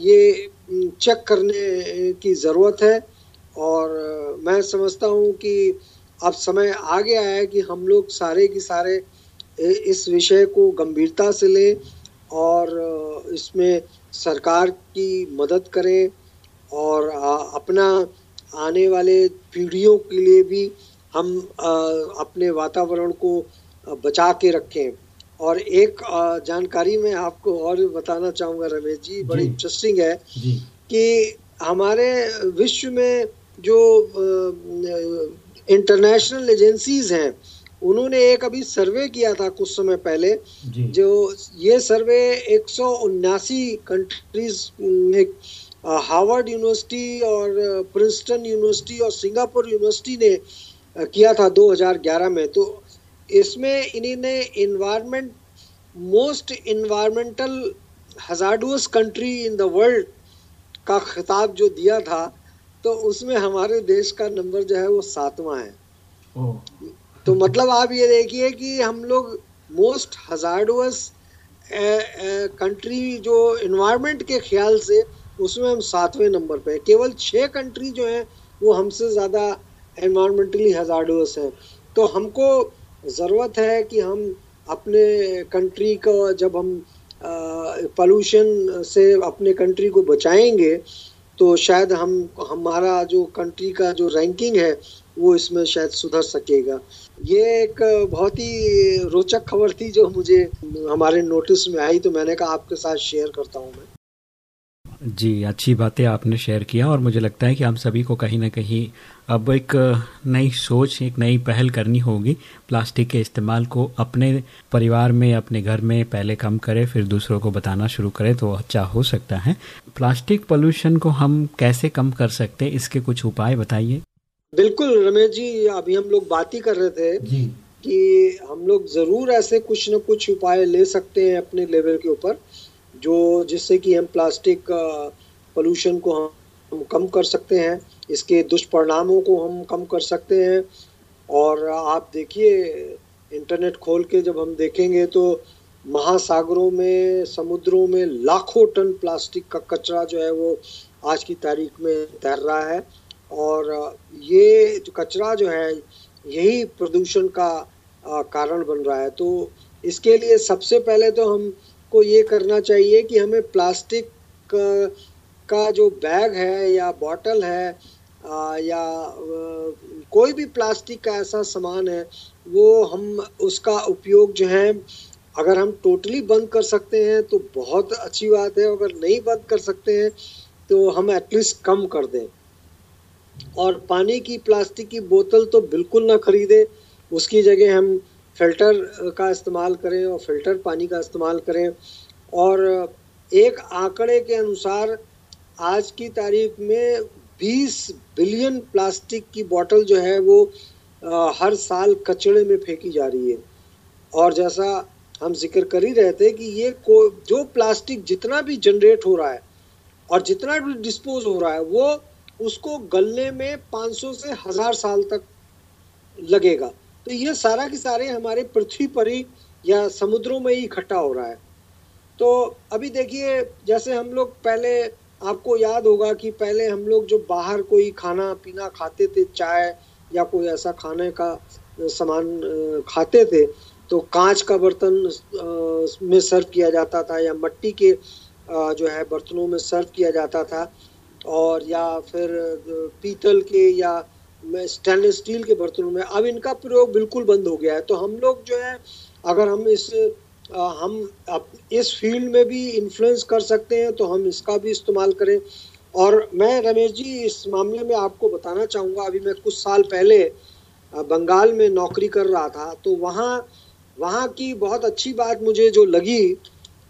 Speaker 3: ये चेक करने की ज़रूरत है। और मैं समझता हूँ कि अब समय आ गया है कि हम लोग सारे के सारे इस विषय को गंभीरता से लें और इसमें सरकार की मदद करें और अपना आने वाले पीढ़ियों के लिए भी हम अपने वातावरण को बचा के रखें। और एक जानकारी मैं आपको और बताना चाहूँगा रमेश जी बड़ी इंटरेस्टिंग है कि हमारे विश्व में जो इंटरनेशनल एजेंसीज हैं उन्होंने एक अभी सर्वे किया था कुछ समय पहले जो। ये सर्वे एक कंट्रीज़ में हार्वर्ड यूनिवर्सिटी और प्रिंसटन यूनिवर्सिटी और सिंगापुर यूनिवर्सिटी ने किया था 2011 में। तो इसमें इन्हीं ने environment most environmental hazardous country in the world का खिताब जो दिया था तो उसमें हमारे देश का नंबर जो है वो सातवां है। तो मतलब आप ये देखिए कि हम लोग मोस्ट हजारडुअस कंट्री जो इन्वायरमेंट के ख्याल से उसमें हम सातवें नंबर पे केवल छः कंट्री जो है, वो हमसे ज़्यादा एनवायरमेंटली हजारडस है। तो हमको ज़रूरत है कि हम अपने कंट्री को जब हम पोल्यूशन से अपने कंट्री को बचाएँगे तो शायद हम, हमारा जो कंट्री का जो रैंकिंग है वो इसमें शायद सुधर सकेगा। ये एक बहुत ही रोचक खबर थी जो मुझे हमारे नोटिस में आई तो मैंने कहा आपके साथ शेयर करता हूँ मैं।
Speaker 2: जी, अच्छी बातें आपने शेयर किया और मुझे लगता है कि हम सभी को कहीं ना कहीं अब एक नई सोच, एक नई पहल करनी होगी। प्लास्टिक के इस्तेमाल को अपने परिवार में, अपने घर में पहले कम करें, फिर दूसरों को बताना शुरू करें तो अच्छा हो सकता है। प्लास्टिक पोल्यूशन को हम कैसे कम कर सकते हैं? इसके कुछ उपाय बताइए।
Speaker 3: बिल्कुल रमेश जी अभी हम लोग बात ही कर रहे थे जी। कि हम लोग ज़रूर ऐसे कुछ न कुछ उपाय ले सकते हैं अपने लेवल के ऊपर जो जिससे कि हम प्लास्टिक पोल्यूशन को हम कम कर सकते हैं इसके दुष्परिणामों को हम कम कर सकते हैं। और आप देखिए इंटरनेट खोल के जब हम देखेंगे तो महासागरों में समुद्रों में लाखों टन प्लास्टिक का कचरा जो है वो आज की तारीख में तैर रहा है। और ये जो कचरा जो है, यही प्रदूषण का कारण बन रहा है। तो इसके लिए सबसे पहले तो हम को ये करना चाहिए कि हमें प्लास्टिक का जो बैग है या बॉटल है या कोई भी प्लास्टिक का ऐसा सामान है, वो हम उसका उपयोग जो है, अगर हम टोटली बंद कर सकते हैं तो बहुत अच्छी बात है, अगर नहीं बंद कर सकते हैं तो हम एटलीस्ट कम कर दें। और पानी की, प्लास्टिक की बोतल तो बिल्कुल ना खरीदें। उसकी जगह हम फ़िल्टर का इस्तेमाल करें और फ़िल्टर पानी का इस्तेमाल करें। और एक आंकड़े के अनुसार आज की तारीख में 20 बिलियन प्लास्टिक की बोतल जो है वो हर साल कचड़े में फेंकी जा रही है। और जैसा हम ज़िक्र कर ही रहे थे कि ये को, जो प्लास्टिक जितना भी जनरेट हो रहा है और जितना भी डिस्पोज हो रहा है, वो उसको गलने में 500 से हज़ार साल तक लगेगा। तो ये सारा के सारे हमारे पृथ्वी पर ही या समुद्रों में ही इकट्ठा हो रहा है। तो अभी देखिए, जैसे हम लोग पहले, आपको याद होगा कि पहले हम लोग जो बाहर कोई खाना पीना खाते थे, चाय या कोई ऐसा खाने का सामान खाते थे तो कांच का बर्तन में सर्व किया जाता था या मट्टी के जो है बर्तनों में सर्व किया जाता था। और या फिर पीतल के या स्टेनलेस स्टील के बर्तनों में, अब इनका प्रयोग बिल्कुल बंद हो गया है। तो हम लोग जो है, अगर हम इस हम इस फ़ील्ड में भी इन्फ्लुएंस कर सकते हैं तो हम इसका भी इस्तेमाल करें। और मैं रमेश जी, इस मामले में आपको बताना चाहूँगा, अभी मैं कुछ साल पहले बंगाल में नौकरी कर रहा था तो वहाँ वहाँ की बहुत अच्छी बात मुझे जो लगी,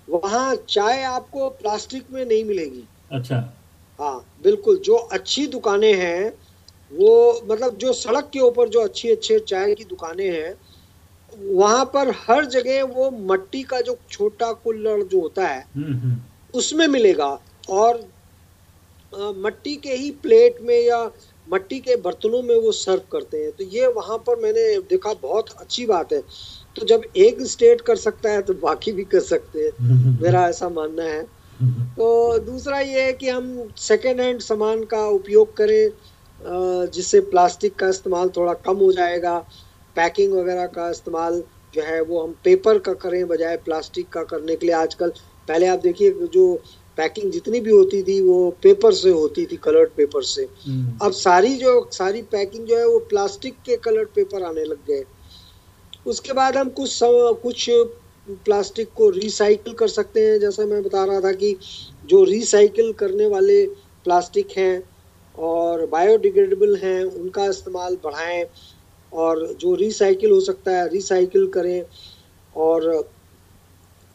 Speaker 3: वहाँ चाय आपको प्लास्टिक में नहीं मिलेगी।
Speaker 8: अच्छा।
Speaker 3: हाँ बिल्कुल जो अच्छी दुकानें हैं वो मतलब जो सड़क के ऊपर जो अच्छी अच्छी चाय की दुकानें हैं वहाँ पर हर जगह वो मट्टी का जो छोटा कुल्लड़ जो होता है
Speaker 8: हम्म, हम्म।
Speaker 3: उसमें मिलेगा और मट्टी के ही प्लेट में या मट्टी के बर्तनों में वो सर्व करते हैं। तो ये वहाँ पर मैंने देखा बहुत अच्छी बात है। तो जब एक स्टेट कर सकता है तो बाकी भी कर सकते हैं। मेरा ऐसा मानना है। तो दूसरा ये है कि हम सेकेंड हैंड सामान का उपयोग करें जिससे प्लास्टिक का इस्तेमाल थोड़ा कम हो जाएगा। पैकिंग वगैरह का इस्तेमाल जो है वो हम पेपर का करें बजाय प्लास्टिक का करने के लिए। आजकल पहले आप देखिए जो पैकिंग जितनी भी होती थी वो पेपर से होती थी कलर्ड पेपर से। अब सारी जो सारी पैकिंग जो है वो प्लास्टिक के कलर्ड पेपर आने लग गए। उसके बाद हम कुछ सम, कुछ प्लास्टिक को रिसाइकिल कर सकते हैं। जैसा मैं बता रहा था कि जो रिसाइकिल करने वाले प्लास्टिक हैं और बायोडिग्रेडेबल हैं, उनका इस्तेमाल बढ़ाएँ और जो रिसाइकिल हो सकता है रिसाइकिल करें और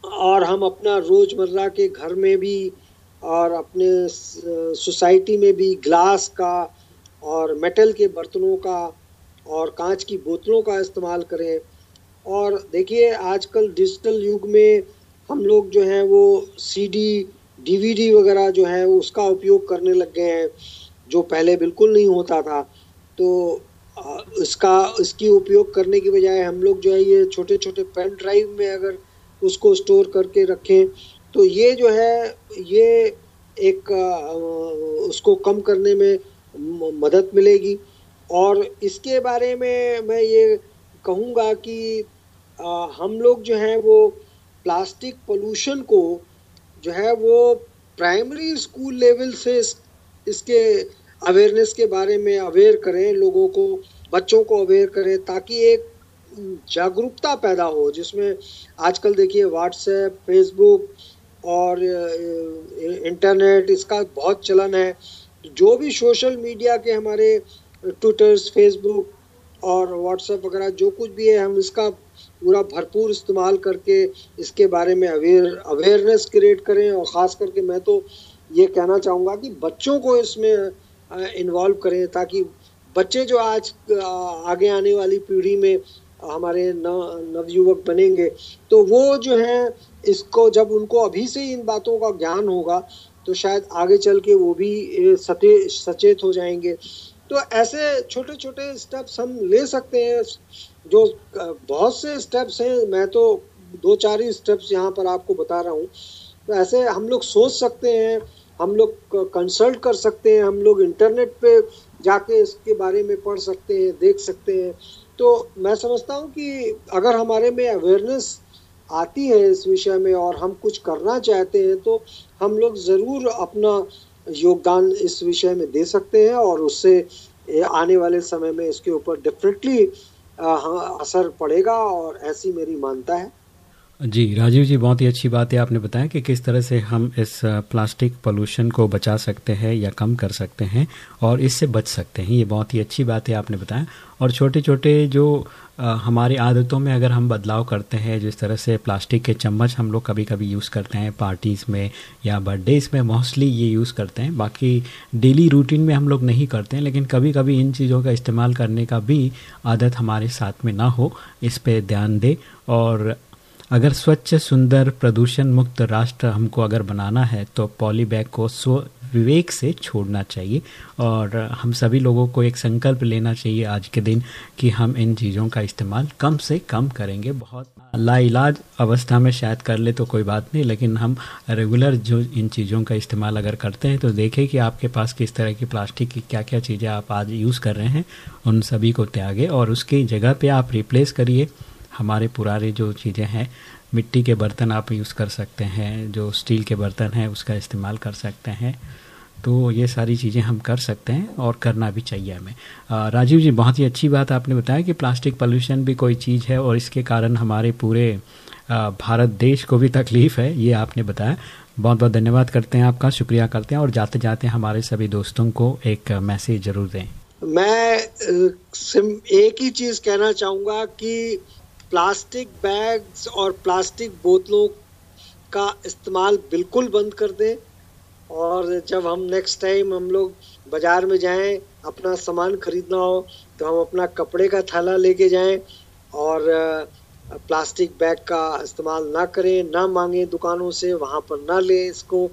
Speaker 3: और हम अपना रोज़मर्रा के घर में भी और अपने सोसाइटी में भी ग्लास का और मेटल के बर्तनों का और कांच की बोतलों का इस्तेमाल करें। और देखिए, आजकल डिजिटल युग में हम लोग जो हैं वो सीडी डीवीडी वगैरह जो है, उसका उपयोग करने लग गए हैं, जो पहले बिल्कुल नहीं होता था। तो इसका, इसकी उपयोग करने की बजाय हम लोग जो है ये छोटे छोटे पेन ड्राइव में अगर उसको स्टोर करके रखें तो ये जो है, ये एक उसको कम करने में, मदद मिलेगी। और इसके बारे में मैं ये कहूँगा कि हम लोग जो हैं वो प्लास्टिक पोल्यूशन को जो है वो प्राइमरी स्कूल लेवल से इस, इसके अवेयरनेस के बारे में अवेयर करें लोगों को बच्चों को अवेयर करें ताकि एक जागरूकता पैदा हो जिसमें आजकल देखिए व्हाट्सएप फेसबुक और इंटरनेट इसका बहुत चलन है। जो भी सोशल मीडिया के हमारे ट्विटर्स फेसबुक और व्हाट्सएप वगैरह जो कुछ भी है हम इसका पूरा भरपूर इस्तेमाल करके इसके बारे में अवेयर अवेयरनेस क्रिएट करें और ख़ास करके मैं तो ये कहना चाहूँगा कि बच्चों को इसमें इन्वॉल्व करें ताकि बच्चे जो आज आगे आने वाली पीढ़ी में हमारे नवयुवक बनेंगे। तो वो जो हैं, इसको जब उनको अभी से इन बातों का ज्ञान होगा तो शायद आगे चल के वो भी सते, सचेत हो जाएँगे। तो ऐसे छोटे छोटे स्टेप्स हम ले सकते हैं। जो बहुत से स्टेप्स हैं, मैं तो दो चार ही स्टेप्स यहाँ पर आपको बता रहा हूँ। तो ऐसे हम लोग सोच सकते हैं, हम लोग कंसल्ट कर सकते हैं, हम लोग इंटरनेट पे जाके इसके बारे में पढ़ सकते हैं, देख सकते हैं। तो मैं समझता हूँ कि अगर हमारे में अवेयरनेस आती है इस विषय में और हम कुछ करना चाहते हैं तो हम लोग ज़रूर अपना योगदान इस विषय में दे सकते हैं और उससे आने वाले समय में इसके ऊपर डेफिनेटली हाँ, असर पड़ेगा और ऐसी मेरी मानता है।
Speaker 2: जी राजीव जी बहुत ही अच्छी बात है आपने बताया कि किस तरह से हम इस प्लास्टिक पोल्यूशन को बचा सकते हैं या कम कर सकते हैं और इससे बच सकते हैं। ये बहुत ही अच्छी बात है आपने बताया। और छोटे छोटे जो हमारी आदतों में अगर हम बदलाव करते हैं, जिस तरह से प्लास्टिक के चम्मच हम लोग कभी कभी यूज़ करते हैं पार्टीज़ में या बर्थडेज़ में मोस्टली ये यूज़ करते हैं। बाकी डेली रूटीन में हम लोग नहीं करते हैं, लेकिन कभी कभी इन चीज़ों का इस्तेमाल करने का भी आदत हमारे साथ में ना हो, इस पर ध्यान दें। और अगर स्वच्छ, सुंदर, प्रदूषण मुक्त राष्ट्र हमको अगर बनाना है तो पॉली बैग को स्व विवेक से छोड़ना चाहिए और हम सभी लोगों को एक संकल्प लेना चाहिए आज के दिन कि हम इन चीज़ों का इस्तेमाल कम से कम करेंगे। बहुत लाइलाज अवस्था में शायद कर ले तो कोई बात नहीं, लेकिन हम रेगुलर जो इन चीज़ों का इस्तेमाल अगर करते हैं तो देखें कि आपके पास किस तरह की प्लास्टिक की क्या क्या चीज़ें आप आज यूज़ कर रहे हैं, उन सभी को त्यागे और उसकी जगह पे आप रिप्लेस करिए। हमारे पुराने जो चीज़ें हैं, मिट्टी के बर्तन आप यूज़ कर सकते हैं, जो स्टील के बर्तन हैं उसका इस्तेमाल कर सकते हैं। तो ये सारी चीज़ें हम कर सकते हैं और करना भी चाहिए हमें। राजीव जी, बहुत ही अच्छी बात आपने बताया कि प्लास्टिक पॉल्यूशन भी कोई चीज़ है और इसके कारण हमारे पूरे भारत देश को भी तकलीफ़ है, ये आपने बताया। बहुत बहुत धन्यवाद करते हैं आपका, शुक्रिया करते हैं और जाते जाते हमारे सभी दोस्तों को एक मैसेज ज़रूर दें।
Speaker 3: मैं एक ही चीज़ कहना चाहूँगा कि प्लास्टिक बैग्स और प्लास्टिक बोतलों का इस्तेमाल बिल्कुल बंद कर दें। और जब हम नेक्स्ट टाइम हम लोग बाज़ार में जाएँ, अपना सामान खरीदना हो तो हम अपना कपड़े का थैला लेके जाएँ और प्लास्टिक बैग का इस्तेमाल ना करें, ना मांगे दुकानों से, वहाँ पर ना लें इसको।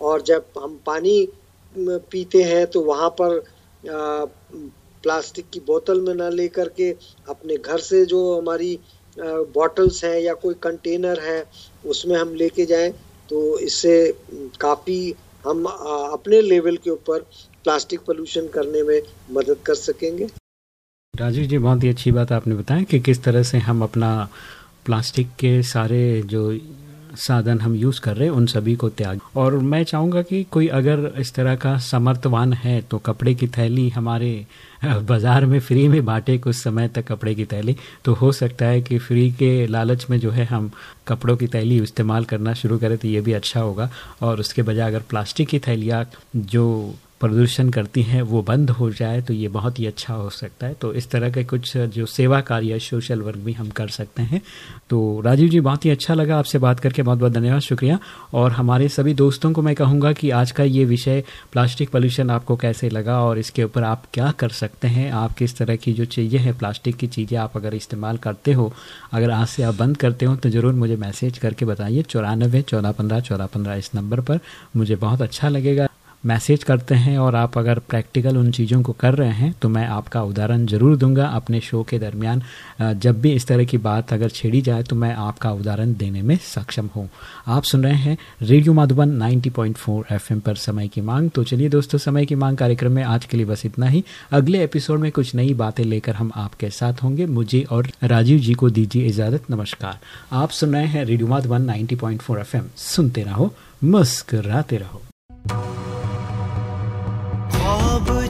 Speaker 3: और जब हम पानी पीते हैं तो वहाँ पर प्लास्टिक की बोतल में ना ले करके अपने घर से जो हमारी बॉटल्स हैं या कोई कंटेनर है, उसमें हम लेके जाएँ तो इससे, काफ़ी हम अपने लेवल के ऊपर प्लास्टिक पोल्यूशन करने में मदद कर सकेंगे।
Speaker 2: राजीव जी, बहुत ही अच्छी बात आपने बताया कि किस तरह से हम अपना प्लास्टिक के सारे जो साधन हम यूज़ कर रहे हैं, उन सभी को त्याग। और मैं चाहूँगा कि कोई अगर इस तरह का समर्थवान है तो कपड़े की थैली हमारे बाज़ार में फ्री में बांटे कुछ समय तक कपड़े की थैली। तो हो सकता है कि फ्री के लालच में जो है हम कपड़ों की थैली इस्तेमाल करना शुरू करें तो ये भी अच्छा होगा। और उसके बजाय अगर प्लास्टिक की थैलियाँ जो प्रदूषण करती हैं, वो बंद हो जाए तो ये बहुत ही अच्छा हो सकता है। तो इस तरह के कुछ जो सेवा कार्य सोशल वर्क भी हम कर सकते हैं। तो राजीव जी, बहुत ही अच्छा लगा आपसे बात करके, बहुत बहुत धन्यवाद, शुक्रिया। और हमारे सभी दोस्तों को मैं कहूँगा कि आज का ये विषय प्लास्टिक पोल्यूशन आपको कैसे लगा और इसके ऊपर आप क्या कर सकते हैं, आप किस तरह की जो चीज़ें हैं, प्लास्टिक की चीज़ें आप अगर इस्तेमाल करते हो, अगर आज से आप बंद करते हो तो ज़रूर मुझे मैसेज करके बताइए। चौरानबे चौदह पंद्रह चौदह पंद्रह इस नंबर पर मुझे बहुत अच्छा लगेगा। मैसेज करते हैं और आप अगर प्रैक्टिकल उन चीज़ों को कर रहे हैं तो मैं आपका उदाहरण ज़रूर दूँगा अपने शो के दरमियान। जब भी इस तरह की बात अगर छेड़ी जाए तो मैं आपका उदाहरण देने में सक्षम हूँ। आप सुन रहे हैं रेडियो माधुबन 90.4 एफएम पर समय की मांग। तो चलिए दोस्तों, समय की मांग कार्यक्रम में आज के लिए बस इतना ही। अगले एपिसोड में कुछ नई बातें लेकर हम आपके साथ होंगे। मुझे और राजीव जी को दीजिए इजाज़त। नमस्कार। आप सुन रहे हैं रेडियो माधुबन नाइन्टी पॉइंट सुनते रहो, मुस्कराते रहो। love.